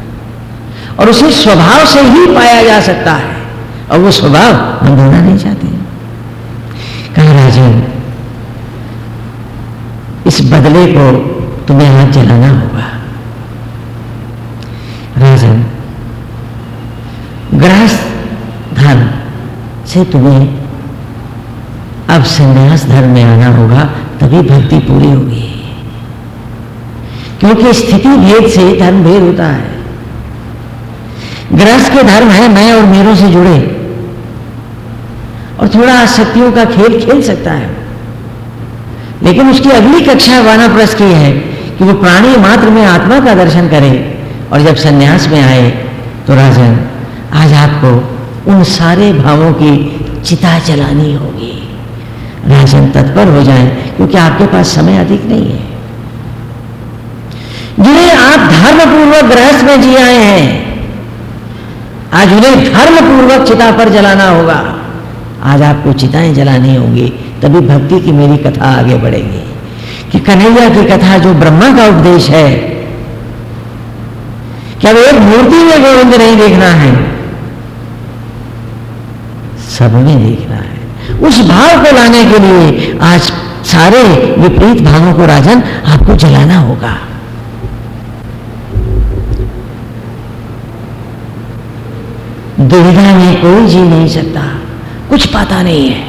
और उसे स्वभाव से ही पाया जा सकता है। और वो स्वभाव हम ढूंढना नहीं चाहते कहा, राजन, इस बदले को तुम्हें हाथ जलाना होगा। राजन, गृहस्थ धर्म से तुम्हें अब संन्यास धर्म में आना होगा। तभी भक्ति पूरी होगी। क्योंकि स्थिति भेद से धर्म भेद होता है। गृहस्थ के धर्म है, मैं और मेरों से जुड़े। और थोड़ा आसक्तियों का खेल खेल सकता है। लेकिन उसकी अगली कक्षा वानाप्रस की है कि वो प्राणी मात्र में आत्मा का दर्शन करे और जब सन्यास में आए तो राजन, आज आपको उन सारे भावों की चिता चलानी होगी। राजन तत्पर हो जाएँ, क्योंकि आपके पास समय अधिक नहीं है। जिन्हें आप धर्म पूर्वक गृहस्थ में जी आए हैं, आज उन्हें धर्म पूर्वक चिता पर जलाना होगा। आज आपको चिताएँ जलानी होंगी, तभी भक्ति की मेरी कथा आगे बढ़ेगी। कि कन्हैया की कथा जो ब्रह्मा का उपदेश है, क्या वो एक मूर्ति में गोविंद नहीं देखना है? सब में देखना है। उस भाव को लाने के लिए आज सारे विपरीत भावों को राजन आपको जलाना होगा। दुविधा में कोई जी नहीं सकता, कुछ पता नहीं है।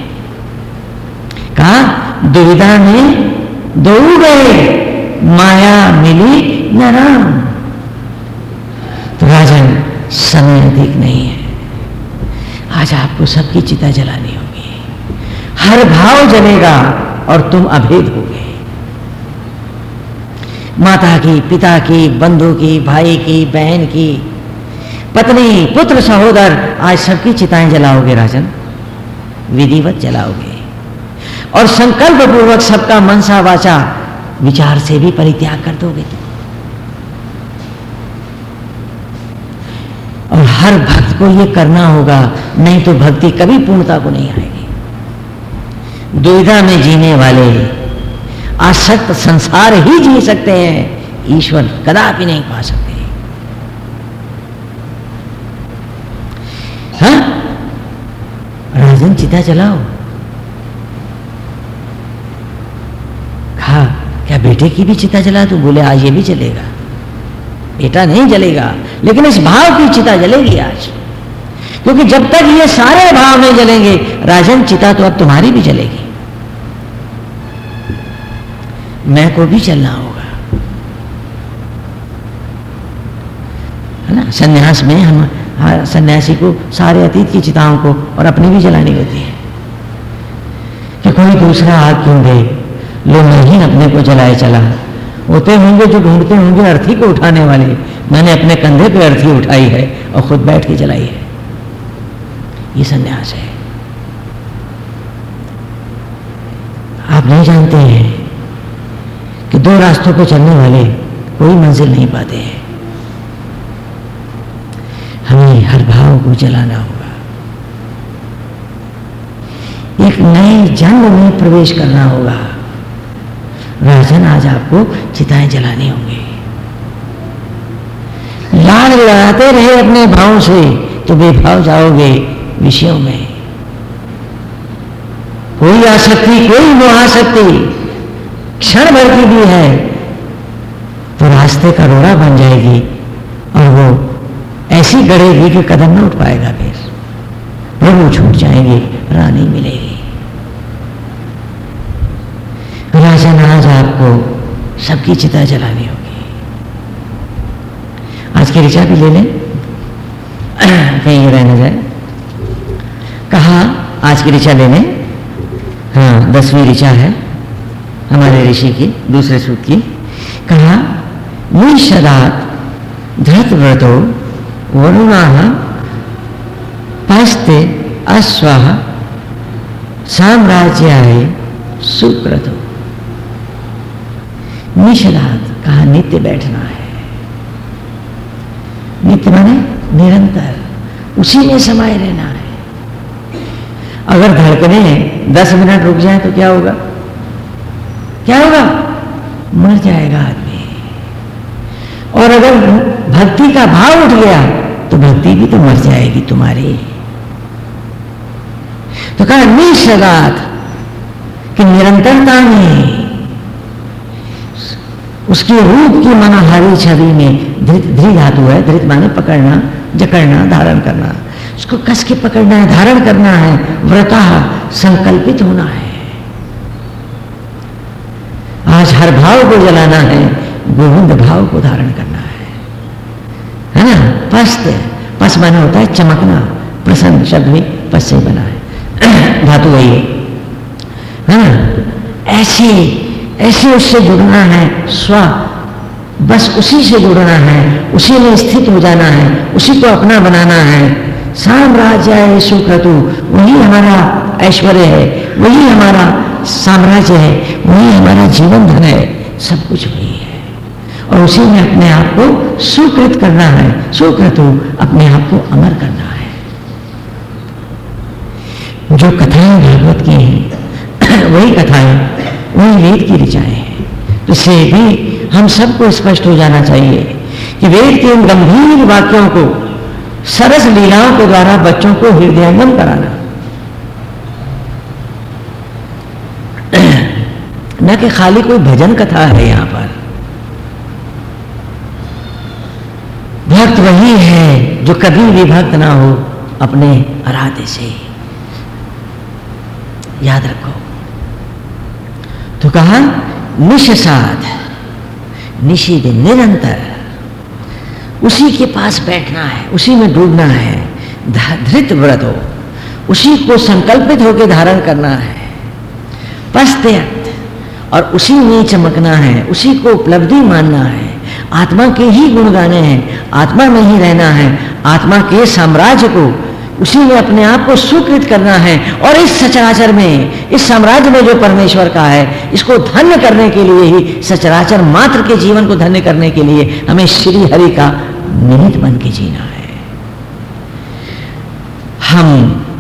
कहा, दुविधा में दो गए, माया मिली न राम। तो राजन समय अधिक नहीं है। आज आपको सबकी चिता जलानी हर भाव जलेगा और तुम अभेद हो गए माता की, पिता की, बंधु की, भाई की, बहन की, पत्नी, पुत्र, सहोदर, आज सबकी चिताएँ जलाओगे राजन। विधिवत जलाओगे। और संकल्प पूर्वक सबका मनसा वाचा विचार से भी परित्याग कर दोगे तुम। और हर भक्त को यह करना होगा, नहीं तो भक्ति कभी पूर्णता को नहीं आएगी। दुविधा में जीने वाले आसक्त संसार ही जी सकते हैं, ईश्वर कदापि नहीं पा सकते। हाँ? राजन चिता चलाओ। कहा, क्या बेटे की भी चिता जला तू बोले, आज ये भी चलेगा बेटा नहीं जलेगा, लेकिन इस भाव की चिता जलेगी आज। क्योंकि जब तक ये सारे भाव नहीं जलेंगे, राजन चिता तो अब तुम्हारी भी जलेगी। मैं को भी चलना होगा। है ना? सन्यास में हम सन्यासी को, सारे अतीत की चिताओं को और अपनी भी जलानी होती है। कि कोई दूसरा आग क्यों दे लो मैं ही अपने को जलाए चला। होते होंगे जो ढूंढते होंगे, अर्थी को उठाने वाले। मैंने अपने कंधे पे अर्थी उठाई है और खुद बैठ के जलाई है। ये सन्यास है। आप नहीं जानते हैं कि दो रास्तों पर चलने वाले कोई मंजिल नहीं पाते हैं। हमें हर भाव को जलाना होगा। एक नए जन्म में प्रवेश करना होगा। राजन आज आपको चिताएँ जलानी होंगी। लाल लड़ाते रहे अपने भाव से। तो बेभाव जाओगे विषयों में। कोई आसक्ति कोई आसक्ति क्षण भर की भी है तो रास्ते का रोड़ा बन जाएगी और वो ऐसी गड़ेगी कि कदम न उठ पाएगा फिर। प्रभु छूट जाएँगे, रानी मिलेगी। राजन आज आपको, सबकी चिता जलानी होगी। आज की ऋचा भी ले लें। कहीं रहना जाए। कहा, आज की ऋचा ले लें हाँ दसवीं ऋचा है, हमारे ऋषि की, दूसरे सूत की। कहा निषदात धृत व्रतो, वरुणा, पास्ते अश्वा, साम्राज्याय सुक्रतो निषदात कहा, नित्य बैठना है। नित्य माने निरंतर, उसी में समाये रहना है। अगर धड़कने दस मिनट रुक जाए तो क्या होगा? क्या होगा? मर जाएगा आदमी। और अगर भक्ति का भाव उठ गया तो भक्ति भी तो मर जाएगी तुम्हारी। तो कहा निषदात कि निरंतरता में, उसके रूप की मनोहारी छवि में धृत धातु है, धृत माने पकड़ना, जकड़ना, धारण करना। उसको कस के पकड़ना है, धारण करना है, व्रता संकल्पित होना है। आज हर भाव को जलाना है, गोविंद भाव को धारण करना है। है ना? पस्त पस बना होता है, चमकना, प्रसन्न शब्द भी पस से बना है। धातु वही है ना? ऐसे ऐसे उससे जुड़ना है, स्व, बस उसी से जुड़ना है, उसी में स्थित हो जाना है, उसी को अपना बनाना है। साम्राज्य है सुक्रतु वही हमारा ऐश्वर्य है, वही हमारा साम्राज्य है, वही हमारा जीवन धन है, सब कुछ वही है। और उसी में अपने आप को सुकृत करना है सुक्रतु अपने आप को अमर करना है। जो कथाएँ भागवत की हैं, वही कथाएँ, वही वेद की ऋचाएँ हैं। इससे भी हम सबको स्पष्ट हो जाना चाहिए कि वेद के इन गंभीर वाक्यों को सरस लीलाओं के द्वारा बच्चों को हृदयंगम कराना। न कि खाली कोई भजन कथा है यहाँ पर। भक्त वही है जो कभी भी भक्त ना हो अपने आराध्य से। याद रखो। तो कहा निशसाद निषिद निरंतर। उसी के पास बैठना है, उसी में डूबना है। धृत व्रत हो उसी को संकल्पित होकर धारण करना है। पश्चात और उसी में चमकना है, उसी को उपलब्धि मानना है। आत्मा के ही गुण गाने हैं, आत्मा में ही रहना है, आत्मा के साम्राज्य को उसी में अपने आप को स्वीकृत करना है और इस सचराचर में, इस साम्राज्य में जो परमेश्वर का है, इसको धन्य करने के लिए ही, सचराचर मात्र के जीवन को धन्य करने के लिए हमें श्री हरि का निमित बन के जीना है। हम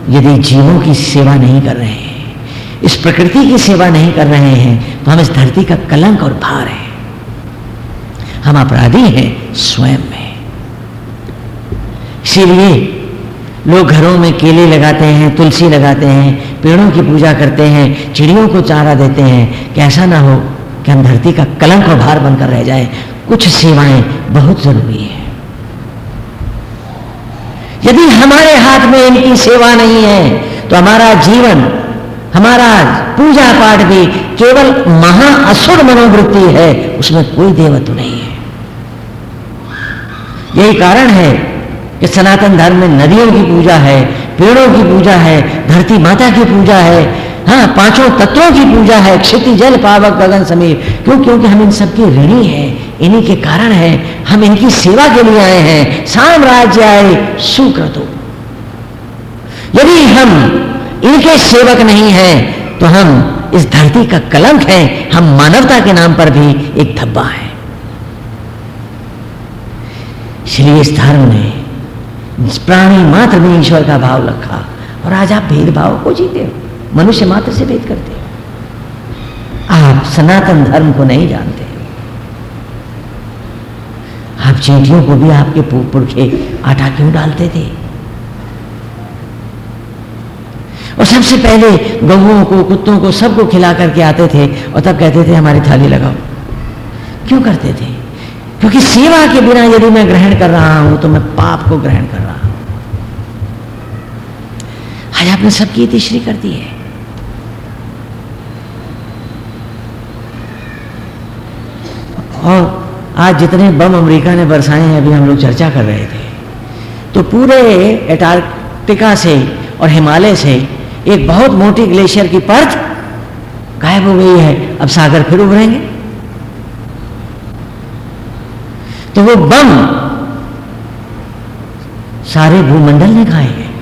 यदि जीवों की सेवा नहीं कर रहे हैं, इस प्रकृति की सेवा नहीं कर रहे हैं तो हम इस धरती का कलंक और भार है। हम अपराधी हैं स्वयं में। इसीलिए लोग घरों में केले लगाते हैं, तुलसी लगाते हैं, पेड़ों की पूजा करते हैं, चिड़ियों को चारा देते हैं। कि ऐसा ना हो कि हम धरती का कलंक और भार बनकर रह जाए। कुछ सेवाएँ बहुत ज़रूरी है। यदि हमारे हाथ में इनकी सेवा नहीं है तो हमारा जीवन, हमारा पूजा पाठ भी केवल महाअसुर मनोवृत्ति है, उसमें कोई देवत्व नहीं है। यही कारण है कि सनातन धर्म में नदियों की पूजा है, पेड़ों की पूजा है, धरती माता की पूजा है हाँ पाँचों तत्वों की पूजा है, क्षिति, जल, पावक, गगन समीर क्यों? क्योंकि हम इन सबके ऋणी हैं, इन्हीं के कारण है, हम इनकी सेवा के लिए आए हैं। साम्राज्य आए, सुकृतो। यदि हम इनके सेवक नहीं हैं तो हम इस धरती का कलंक है, हम मानवता के नाम पर भी एक धब्बा है। इसलिए इस धर्म ने प्राणी मात्र में ईश्वर का भाव रखा और आज आप भेदभाव को जीते हो। मनुष्य मात्र से भेद करते हो। आप सनातन धर्म को नहीं जानते। आप चींटियों को भी आपके पुरखे आटा क्यों डालते थे? और सबसे पहले गहुओं को, कुत्तों को सबको खिला करके आते थे और तब कहते थे, हमारी थाली लगाओ। क्यों करते थे? क्योंकि सेवा के बिना यदि मैं ग्रहण कर रहा हूँ तो मैं पाप को ग्रहण कर रहा हूँ। आज आपने सबकी तीसरी कर दी है। और आज जितने बम अमेरिका ने बरसाए हैं, अभी हम लोग चर्चा कर रहे थे। तो पूरे एटार्क्टिका से और हिमालय से एक बहुत मोटी ग्लेशियर की परत गायब हो गई है। अब सागर फिर उभरेंगे। तो वो बम सारे भूमंडल ने खाए हैं।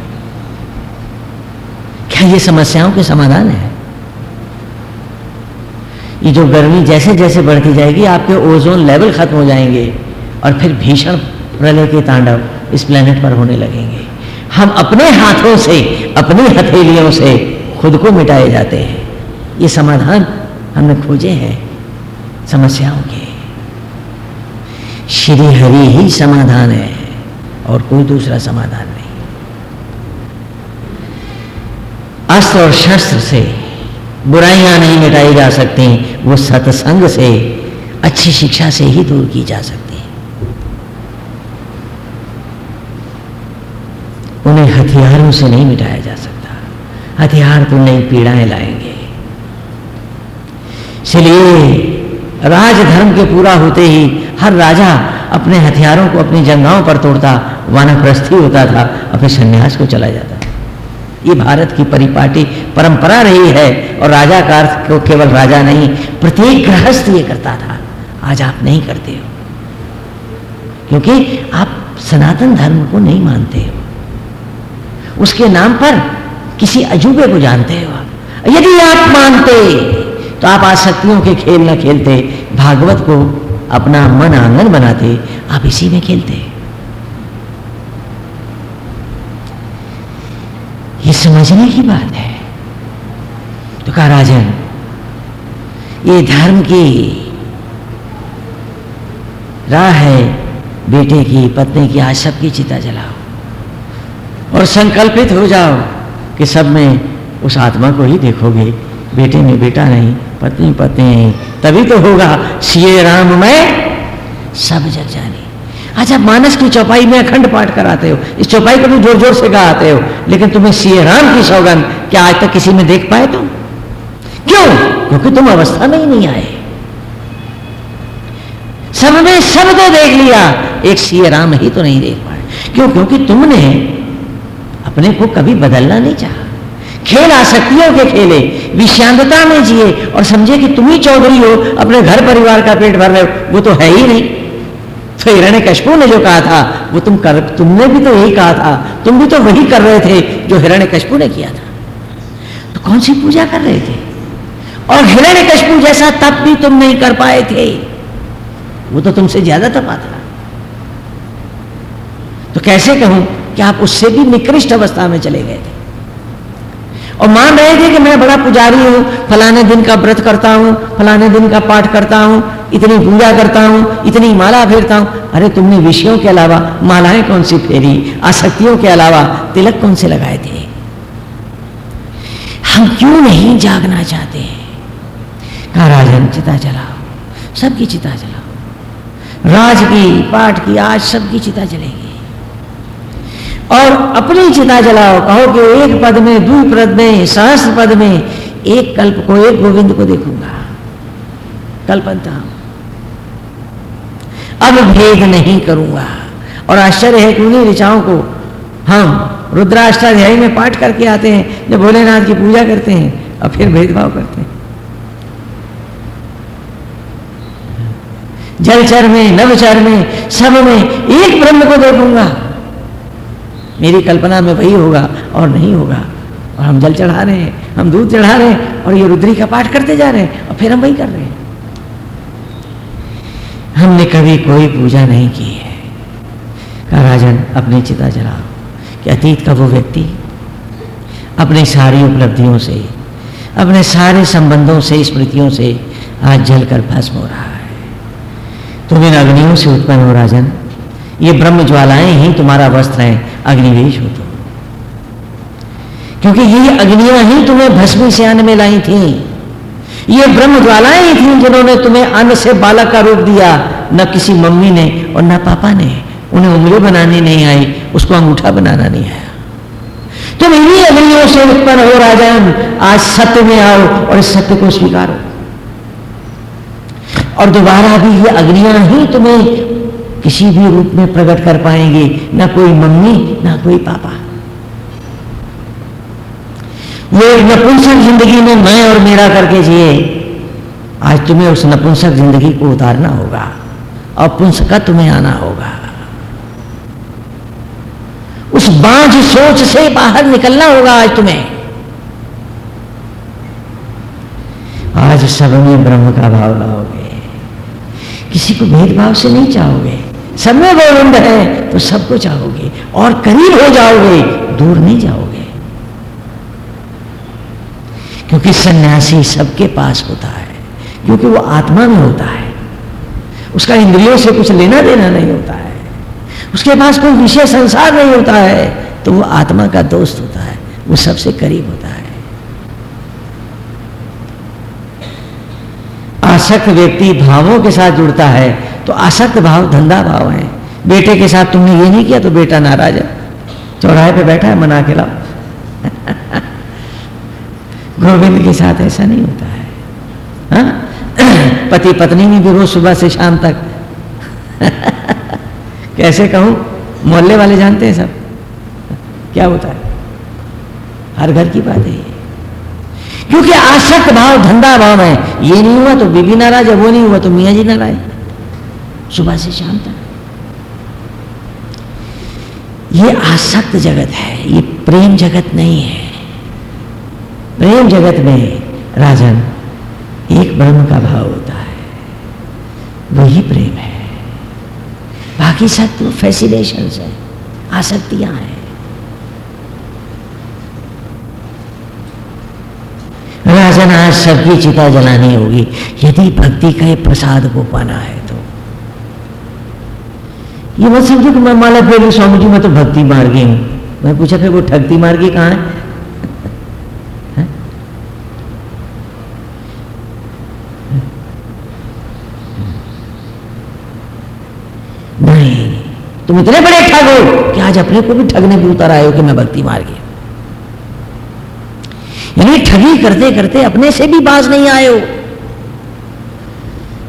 क्या ये समस्याओं के समाधान है? ये जो गर्मी जैसे जैसे बढ़ती जाएगी, आपके ओजोन लेवल खत्म हो जाएँगे और फिर भीषण प्रलय के तांडव इस प्लेनेट पर होने लगेंगे। हम अपने हाथों से, अपनी हथेलियों से खुद को मिटाए जाते हैं। ये समाधान हमने खोजे हैं, समस्याओं के। श्री हरि ही समाधान है और कोई दूसरा समाधान नहीं। अस्त्र और शस्त्र से बुराइयाँ नहीं मिटाई जा सकती, वो सत्संग से, अच्छी शिक्षा से ही दूर की जा सकती है। उन्हें हथियारों से नहीं मिटाया जा सकता। हथियार तो नई पीड़ाएँ लाएँगे। इसलिए राजधर्म के पूरा होते ही हर राजा अपने हथियारों को अपनी जंगाओं पर तोड़ता, वानप्रस्थी होता था, अपने संन्यास को चला जाता। ये भारत की परिपाटी परंपरा रही है और राजा का अर्थ को केवल राजा नहीं, प्रत्येक गृहस्थ ये करता था। आज आप नहीं करते हो। क्योंकि आप सनातन धर्म को नहीं मानते हो। उसके नाम पर किसी अजूबे को जानते हो यदि आप मानते तो आप आसक्तियों के खेल न खेलते। भागवत को अपना मन आँगन बनाते, आप इसी में खेलते। ये समझने की बात है। तो कहा, राजन, ये धर्म की राह है, बेटे की, पत्नी की, आज सबकी चिता जलाओ। और संकल्पित हो जाओ कि सब में उस आत्मा को ही देखोगे, बेटे में बेटा नहीं पत्नी पत्नी, तभी तो होगा सीए राम में सब जग जानी अच्छा मानस की चौपाई में अखंड पाठ कराते हो। इस चौपाई को भी ज़ोर ज़ोर से गाते हो। लेकिन तुम्हें सीए राम की सौगंध क्या आज तक किसी में देख पाए तुम? क्यों? क्योंकि तुम अवस्था में ही नहीं आए। सब में सब तो देख लिया। एक सीए राम ही तो नहीं देख पाए। क्यों? क्योंकि तुमने अपने को कभी बदलना नहीं चाहा। खेल आसक्तियों के खेले। विषांतता में जिए और समझे कि तुम ही चौधरी हो, अपने घर परिवार का पेट भर रहे हो, वो तो है ही नहीं। तो हिरण्य कशपू ने जो कहा था, वो तुम कर, तुमने भी तो यही कहा था, तुम भी तो वही कर रहे थे जो हिरण्य कशपू ने किया था। तो कौन सी पूजा कर रहे थे? और हिरण्य कशपू जैसा तप भी तुम नहीं कर पाए थे। वो तो तुमसे ज़्यादा तपा था। तो कैसे कहूँ कि आप उससे भी निकृष्ट अवस्था में चले गए थे? और मान रहे थे कि मैं बड़ा पुजारी हूँ, फलाने दिन का व्रत करता हूँ, फलाने दिन का पाठ करता हूँ, इतनी पूजा करता हूँ, इतनी माला फेरता हूँ। अरे तुमने विषयों के अलावा मालाएँ कौन सी फेरी, आसक्तियों के अलावा तिलक कौन से लगाए थे? हम क्यों नहीं जागना चाहते? कहा, राजन, चिता जलाओ, सबकी चिता जलाओ। राज की, पाठ की, आज सबकी चिता जलेगी। और अपनी चिता जलाओ, कहो कि एक पद में दू पद में, सहस्त्र पद में, एक कल्प को, एक गोविंद को देखूँगा। कल्पनता अब भेद नहीं करूँगा। और आश्चर्य है कि उन्हीं ऋचाओं को हम रुद्राष्टाध्यायी में पाठ करके आते हैं, जब भोलेनाथ की पूजा करते हैं, और फिर भेदभाव करते हैं। जलचर में, नवचर में, सब में एक ब्रह्म को देखूँगा। मेरी कल्पना में वही होगा और नहीं होगा। और हम जल चढ़ा रहे हैं, हम दूध चढ़ा रहे हैं, और ये रुद्री का पाठ करते जा रहे हैं, और फिर हम वही कर रहे हैं। हमने कभी कोई पूजा नहीं की है। कहा, राजन, अपनी चिता जलाओ, कि अतीत का वो व्यक्ति अपनी सारी उपलब्धियों से, अपने सारे संबंधों से, स्मृतियों से आज जलकर भस्म हो रहा है। तुम इन अग्नियों से उत्पन्न हो, राजन। ये ब्रह्म ज्वालाएँ ही तुम्हारा वस्त्र है अग्निवेश हो तुम क्योंकि ये अग्नियाँ ही तुम्हें भस्मी से अन्न में लाई थी। ये ब्रह्म ज्वालाएँ थी जिन्होंने तुम्हें अन्न से बालक का रूप दिया। न किसी मम्मी ने और न पापा ने। उन्हें उंगली बनानी नहीं आई, उसको अंगूठा बनाना नहीं आया। तुम इन्हीं अग्नियों से उत्पन्न हो, राजन। आज सत्य में आओ और इस सत्य को स्वीकारो। और दोबारा भी ये अग्नियाँ ही तुम्हें किसी भी रूप में प्रकट कर पाएँगे, ना कोई मम्मी, ना कोई पापा। वो नपुंसक ज़िंदगी में मैं और मेरा करके जिए, आज तुम्हें उस नपुंसक ज़िंदगी को उतारना होगा और पुंसका तुम्हें आना होगा। उस बांझ सोच से बाहर निकलना होगा आज तुम्हें। आज सब में ब्रह्म का भाव लाओगे। किसी को भेदभाव से नहीं चाहोगे। सब में गोविंद है तो सबको चाहोगे। और करीब हो जाओगे, दूर नहीं जाओगे। क्योंकि सन्यासी सबके पास होता है, क्योंकि वो आत्मा में होता है। उसका इंद्रियों से कुछ लेना देना नहीं होता है। उसके पास कोई विषय संसार नहीं होता है तो वो आत्मा का दोस्त होता है, वो सबसे करीब होता है। आसक्त व्यक्ति भावों के साथ जुड़ता है तो आसक्त भाव, धंधा भाव है। बेटे के साथ तुमने ये नहीं किया तो बेटा नाराज़ है। चौराहे पे बैठा है, मना के लाओ। गोविंद के साथ ऐसा नहीं होता है। हा? पति पत्नी में भी रोज सुबह से शाम तक। कैसे कहूँ? मोहल्ले वाले जानते हैं सब। क्या होता है? हर घर की बात है। क्योंकि आसक्त भाव, धंधा भाव है ये नहीं हुआ तो बीबी नाराज़ है, वो नहीं हुआ तो मियाँ जी नाराज़ सुबह से शाम तक। ये आसक्त जगत है, ये प्रेम जगत नहीं है। प्रेम जगत में राजन, एक ब्रह्म का भाव होता है। वही प्रेम है। बाकी सब तो फैसिनेशन है, आसक्तियाँ हैं। राजन आज सबकी चिता जलानी होगी। यदि भक्ति का प्रसाद को पाना है ये मत समझो कि मैं माला फेर स्वामी जी मैं तो भक्ति मार गई हूँ। मैं पूछा, फिर वो ठगती मार गई कहाँ है? तुम इतने बड़े ठग हो कि आज अपने को भी ठगने पे उतर आए हो कि मैं भक्ति मार गई यानी ठगी करते करते अपने से भी बाज नहीं आए हो।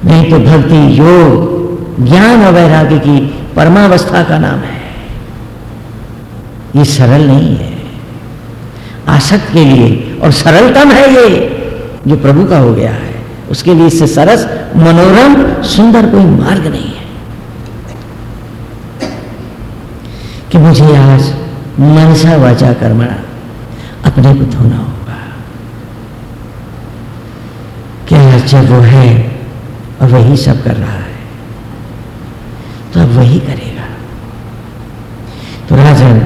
नहीं तो भक्ति, योग, ज्ञान और वैराग्य की परमावस्था का नाम है। ये सरल नहीं है। आसक्त के लिए, और सरलतम है ये, जो प्रभु का हो गया है। उसके लिए इससे सरस, मनोरम, सुंदर कोई मार्ग नहीं है। कि मुझे आज मनसा वाचा कर्मणा अपने को धोना होगा। क्या जब वो है, और वही सब कर रहा है। तो अब वही करेगा। तो राजन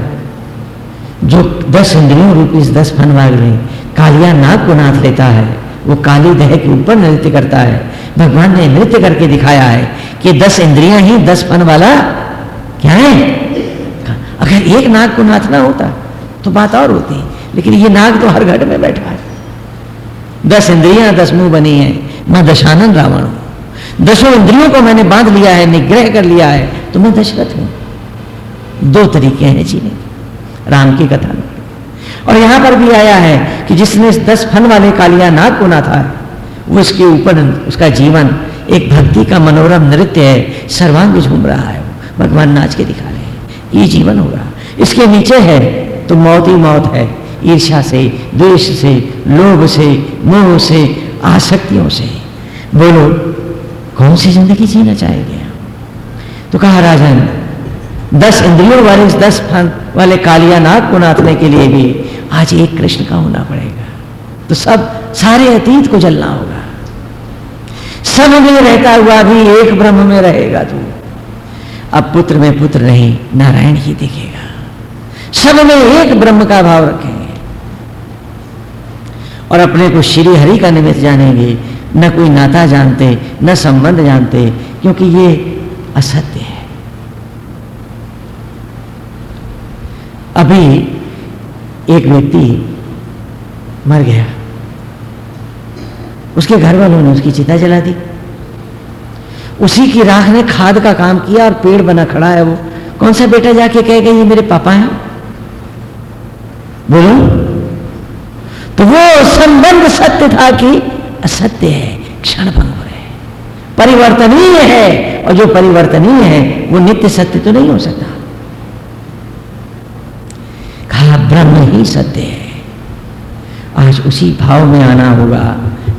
जो दस इंद्रियों रूपी दस फन में कालिया नाग को नाथ लेता है, वो काली दह के ऊपर नृत्य करता है। भगवान ने नृत्य करके दिखाया है कि दस इंद्रियाँ ही दस फन वाला क्या है? अगर एक नाग को नाथना होता तो बात और होती। लेकिन ये नाग तो हर घट में बैठा है। दस इंद्रियाँ, दस मुँह बनी है, मैं दशानंद रावण हूँ। दसों इंद्रियों को मैंने बाँध लिया है, निग्रह कर लिया है तो मैं दशरथ हूँ। दो तरीके हैं जीने। राम की कथा में। और यहाँ पर भी आया है कि जिसने दस फन वाले कालिया नाग को ना था वो इसके ऊपर, उसका जीवन, एक भक्ति का मनोरम नृत्य है सर्वांग झूम रहा है भगवान नाच के दिखा रहे हैं। ये जीवन होगा इसके नीचे है तो मौत ही मौत है। ईर्षा से, द्वेष से, लोभ से, मोह से, आसक्तियों से। बोलो कौन सी ज़िंदगी जीना चाहेंगे तो कहा राजन दस इंद्रियों वाले, दस फन वाले कालिया नाग को नाथने के लिए भी आज एक कृष्ण का होना पड़ेगा। तो सब, सारे अतीत को जलना होगा। सब में रहता हुआ भी एक ब्रह्म में रहेगा तू। अब पुत्र में पुत्र नहीं, नारायण ही दिखेगा। सब में एक ब्रह्म का भाव रखेंगे। और अपने को श्री हरि का निमित्त जानेंगे न कोई नाता जानते, न संबंध जानते, क्योंकि ये असत्य है। अभी एक व्यक्ति मर गया। उसके घर वालों ने उसकी चिता जला दी। उसी की राख ने खाद का काम किया और पेड़ बना खड़ा है वो। कौन सा बेटा जाके कह गई ये मेरे पापा हैं? बोलो। तो वो संबंध सत्य था कि असत्य है क्षण भंग है। परिवर्तनीय है और जो परिवर्तनीय है, वो नित्य सत्य तो नहीं हो सकता। कहा, ब्रह्म ही सत्य है। आज उसी भाव में आना होगा,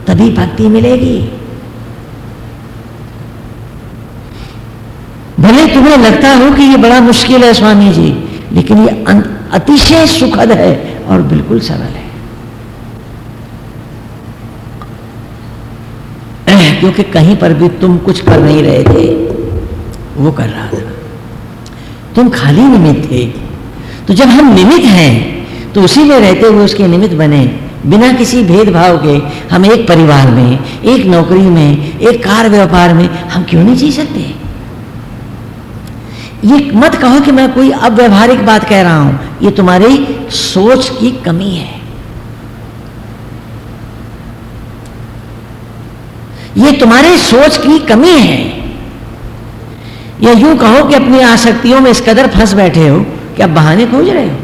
तभी भक्ति मिलेगी। भले तुम्हें लगता हो कि ये बड़ा मुश्किल है, स्वामी जी, लेकिन ये अतिशय सुखद है और बिल्कुल सरल है। क्योंकि कहीं पर भी तुम कुछ कर नहीं रहे थे। वो कर रहा था। तुम खाली निमित्त थे। तो जब हम निमित्त हैं तो उसी में रहते हुए उसके निमित्त बने। बिना किसी भेदभाव के हम एक परिवार में, एक नौकरी में, एक कार व्यापार में हम क्यों नहीं जी सकते? ये मत कहो कि मैं कोई अव्यवहारिक बात कह रहा हूँ। ये तुम्हारी सोच की कमी है। ये तुम्हारी सोच की कमी है। या यूँ कहो कि अपनी आसक्तियों में इस कदर फंस बैठे हो कि आप बहाने खोज रहे हो।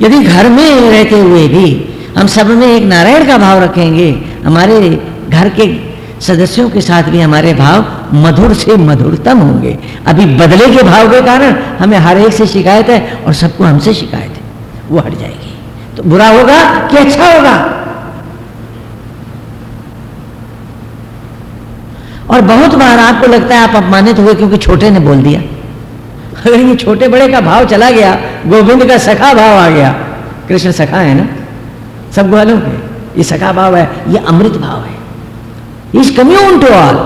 यदि घर में रहते हुए भी हम सब में एक नारायण का भाव रखेंगे, हमारे घर के सदस्यों के साथ भी हमारे भाव मधुर से मधुरतम होंगे। अभी बदले के भाव के कारण हमें हर एक से शिकायत है और सबको हमसे शिकायत है। वो हट जाएगी। तो बुरा होगा कि अच्छा होगा? और बहुत बार आपको लगता है आप अपमानित हुए क्योंकि छोटे ने बोल दिया। अगर ये छोटे बड़े का भाव चला गया, गोविंद का सखा भाव आ गया। कृष्ण सखा है ना? सब ग्वालों के, ये सखा भाव है, ये अमृत भाव है। इस कम्यून टू ऑल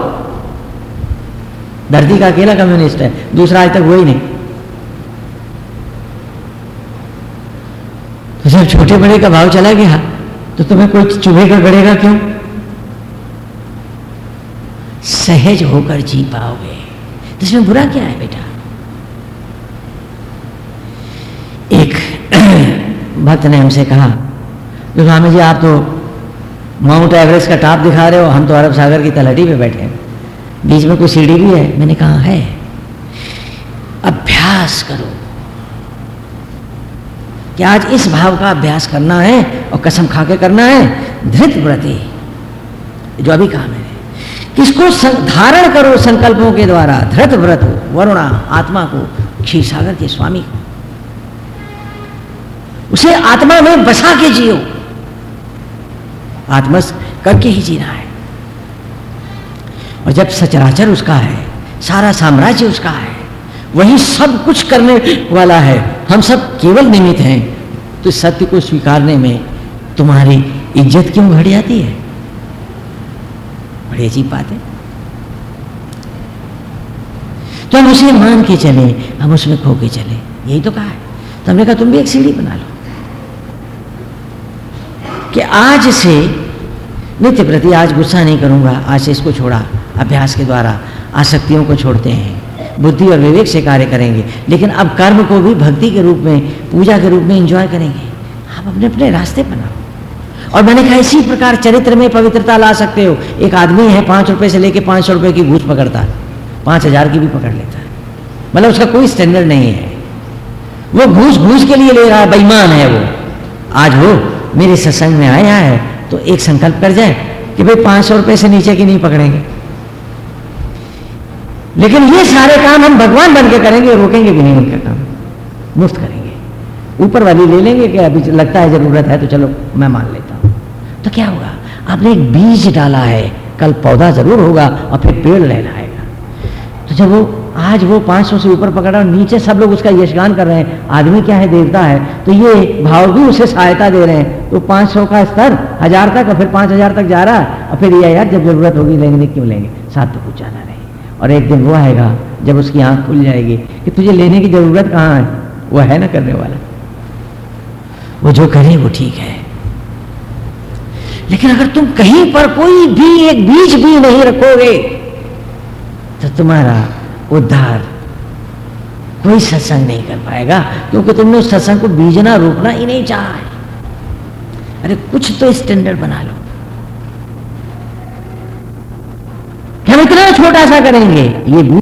धरती का अकेला कम्युनिस्ट है, दूसरा आज तक वही नहीं। तो जब छोटे बड़े का भाव चला गया तो तुम्हें कोई चुभेगा, गड़ेगा क्यों? सहज होकर जी पाओगे। तो इसमें बुरा क्या है बेटा? एक भक्त ने हमसे कहा कि स्वामी जी, आप तो माउंट एवरेस्ट का टॉप दिखा रहे हो, हम तो अरब सागर की तलहटी पे बैठे हैं। बीच में कोई सीढ़ी भी है? मैंने कहा, है। अभ्यास करो। कि आज इस भाव का अभ्यास करना है और कसम खा के करना है, धृत व्रति। जो अभी कहा मैंने किसको धारण करो संकल्पों के द्वारा। धृत व्रत वरुणा, आत्मा को क्षीर सागर के स्वामी को। उसे आत्मा में बसा के जियो। आत्मस करके ही जीना है। और जब सचराचर उसका है, सारा साम्राज्य उसका है, वही सब कुछ करने वाला है। हम सब केवल निमित्त हैं तो सत्य को स्वीकारने में तुम्हारी इज़्ज़त क्यों घट जाती है? बड़ी अजीब बात है। तो हम उसे मान के चले, हम उसमें खो के चले। यही तो कहा है। तो हमने कहा, तुम भी एक सीढ़ी बना लो। कि आज से नित्य प्रति आज गुस्सा नहीं करूँगा, आज से इसको छोड़ा। अभ्यास के द्वारा आसक्तियों को छोड़ते हैं। बुद्धि और विवेक से कार्य करेंगे। लेकिन अब कर्म को भी भक्ति के रूप में, पूजा के रूप में इंजॉय करेंगे। आप अपने अपने रास्ते बनाओ। और मैंने कहा, इसी प्रकार चरित्र में पवित्रता ला सकते हो। एक आदमी है, पाँच रुपए से लेके पाँच सौ रुपए की घूस पकड़ता है। पाँच हज़ार की भी पकड़ लेता है। मतलब उसका कोई स्टैंडर्ड नहीं है। वो घूस घूस के लिए ले रहा है, बेईमान है वो। आज वो मेरे सत्संग में आया है तो एक संकल्प कर जाए कि भाई पाँच सौ रुपए से नीचे की नहीं पकड़ेंगे। लेकिन ये सारे काम हम भगवान बन के करेंगे, रोकेंगे भी नहीं उनका काम। मुफ़्त करेंगे। ऊपर वाली ले लेंगे कि अभी लगता है ज़रूरत है तो चलो, मैं मान लेता तो क्या होगा आपने एक बीज डाला है। कल पौधा ज़रूर होगा और फिर पेड़ लहराएगा तो जब वो, आज वो 500 से ऊपर पकड़ा और नीचे सब लोग उसका यशगान कर रहे हैं, आदमी क्या है, देवता है तो ये भाव भी उसे सहायता दे रहे हैं। तो 500 का स्तर, हज़ार तक और फिर पाँच हज़ार तक जा रहा है और फिर ये यार जब ज़रूरत होगी लेंगे क्यों लेंगे? साथ तो कुछ जाना नहीं। और एक दिन वो आएगा, जब उसकी आँख खुल जाएगी कि तुझे लेने की ज़रूरत कहाँ है? वो है ना करने वाला। वो जो करे वो ठीक है। लेकिन अगर तुम कहीं पर कोई भी एक बीज भी नहीं रखोगे तो तुम्हारा उद्धार कोई सत्संग नहीं कर पाएगा, क्योंकि तुमने उस सत्संग को बीजना रोकना ही नहीं चाहा है। अरे, कुछ तो स्टैंडर्ड बना लो। हम इतना छोटा सा करेंगे? ये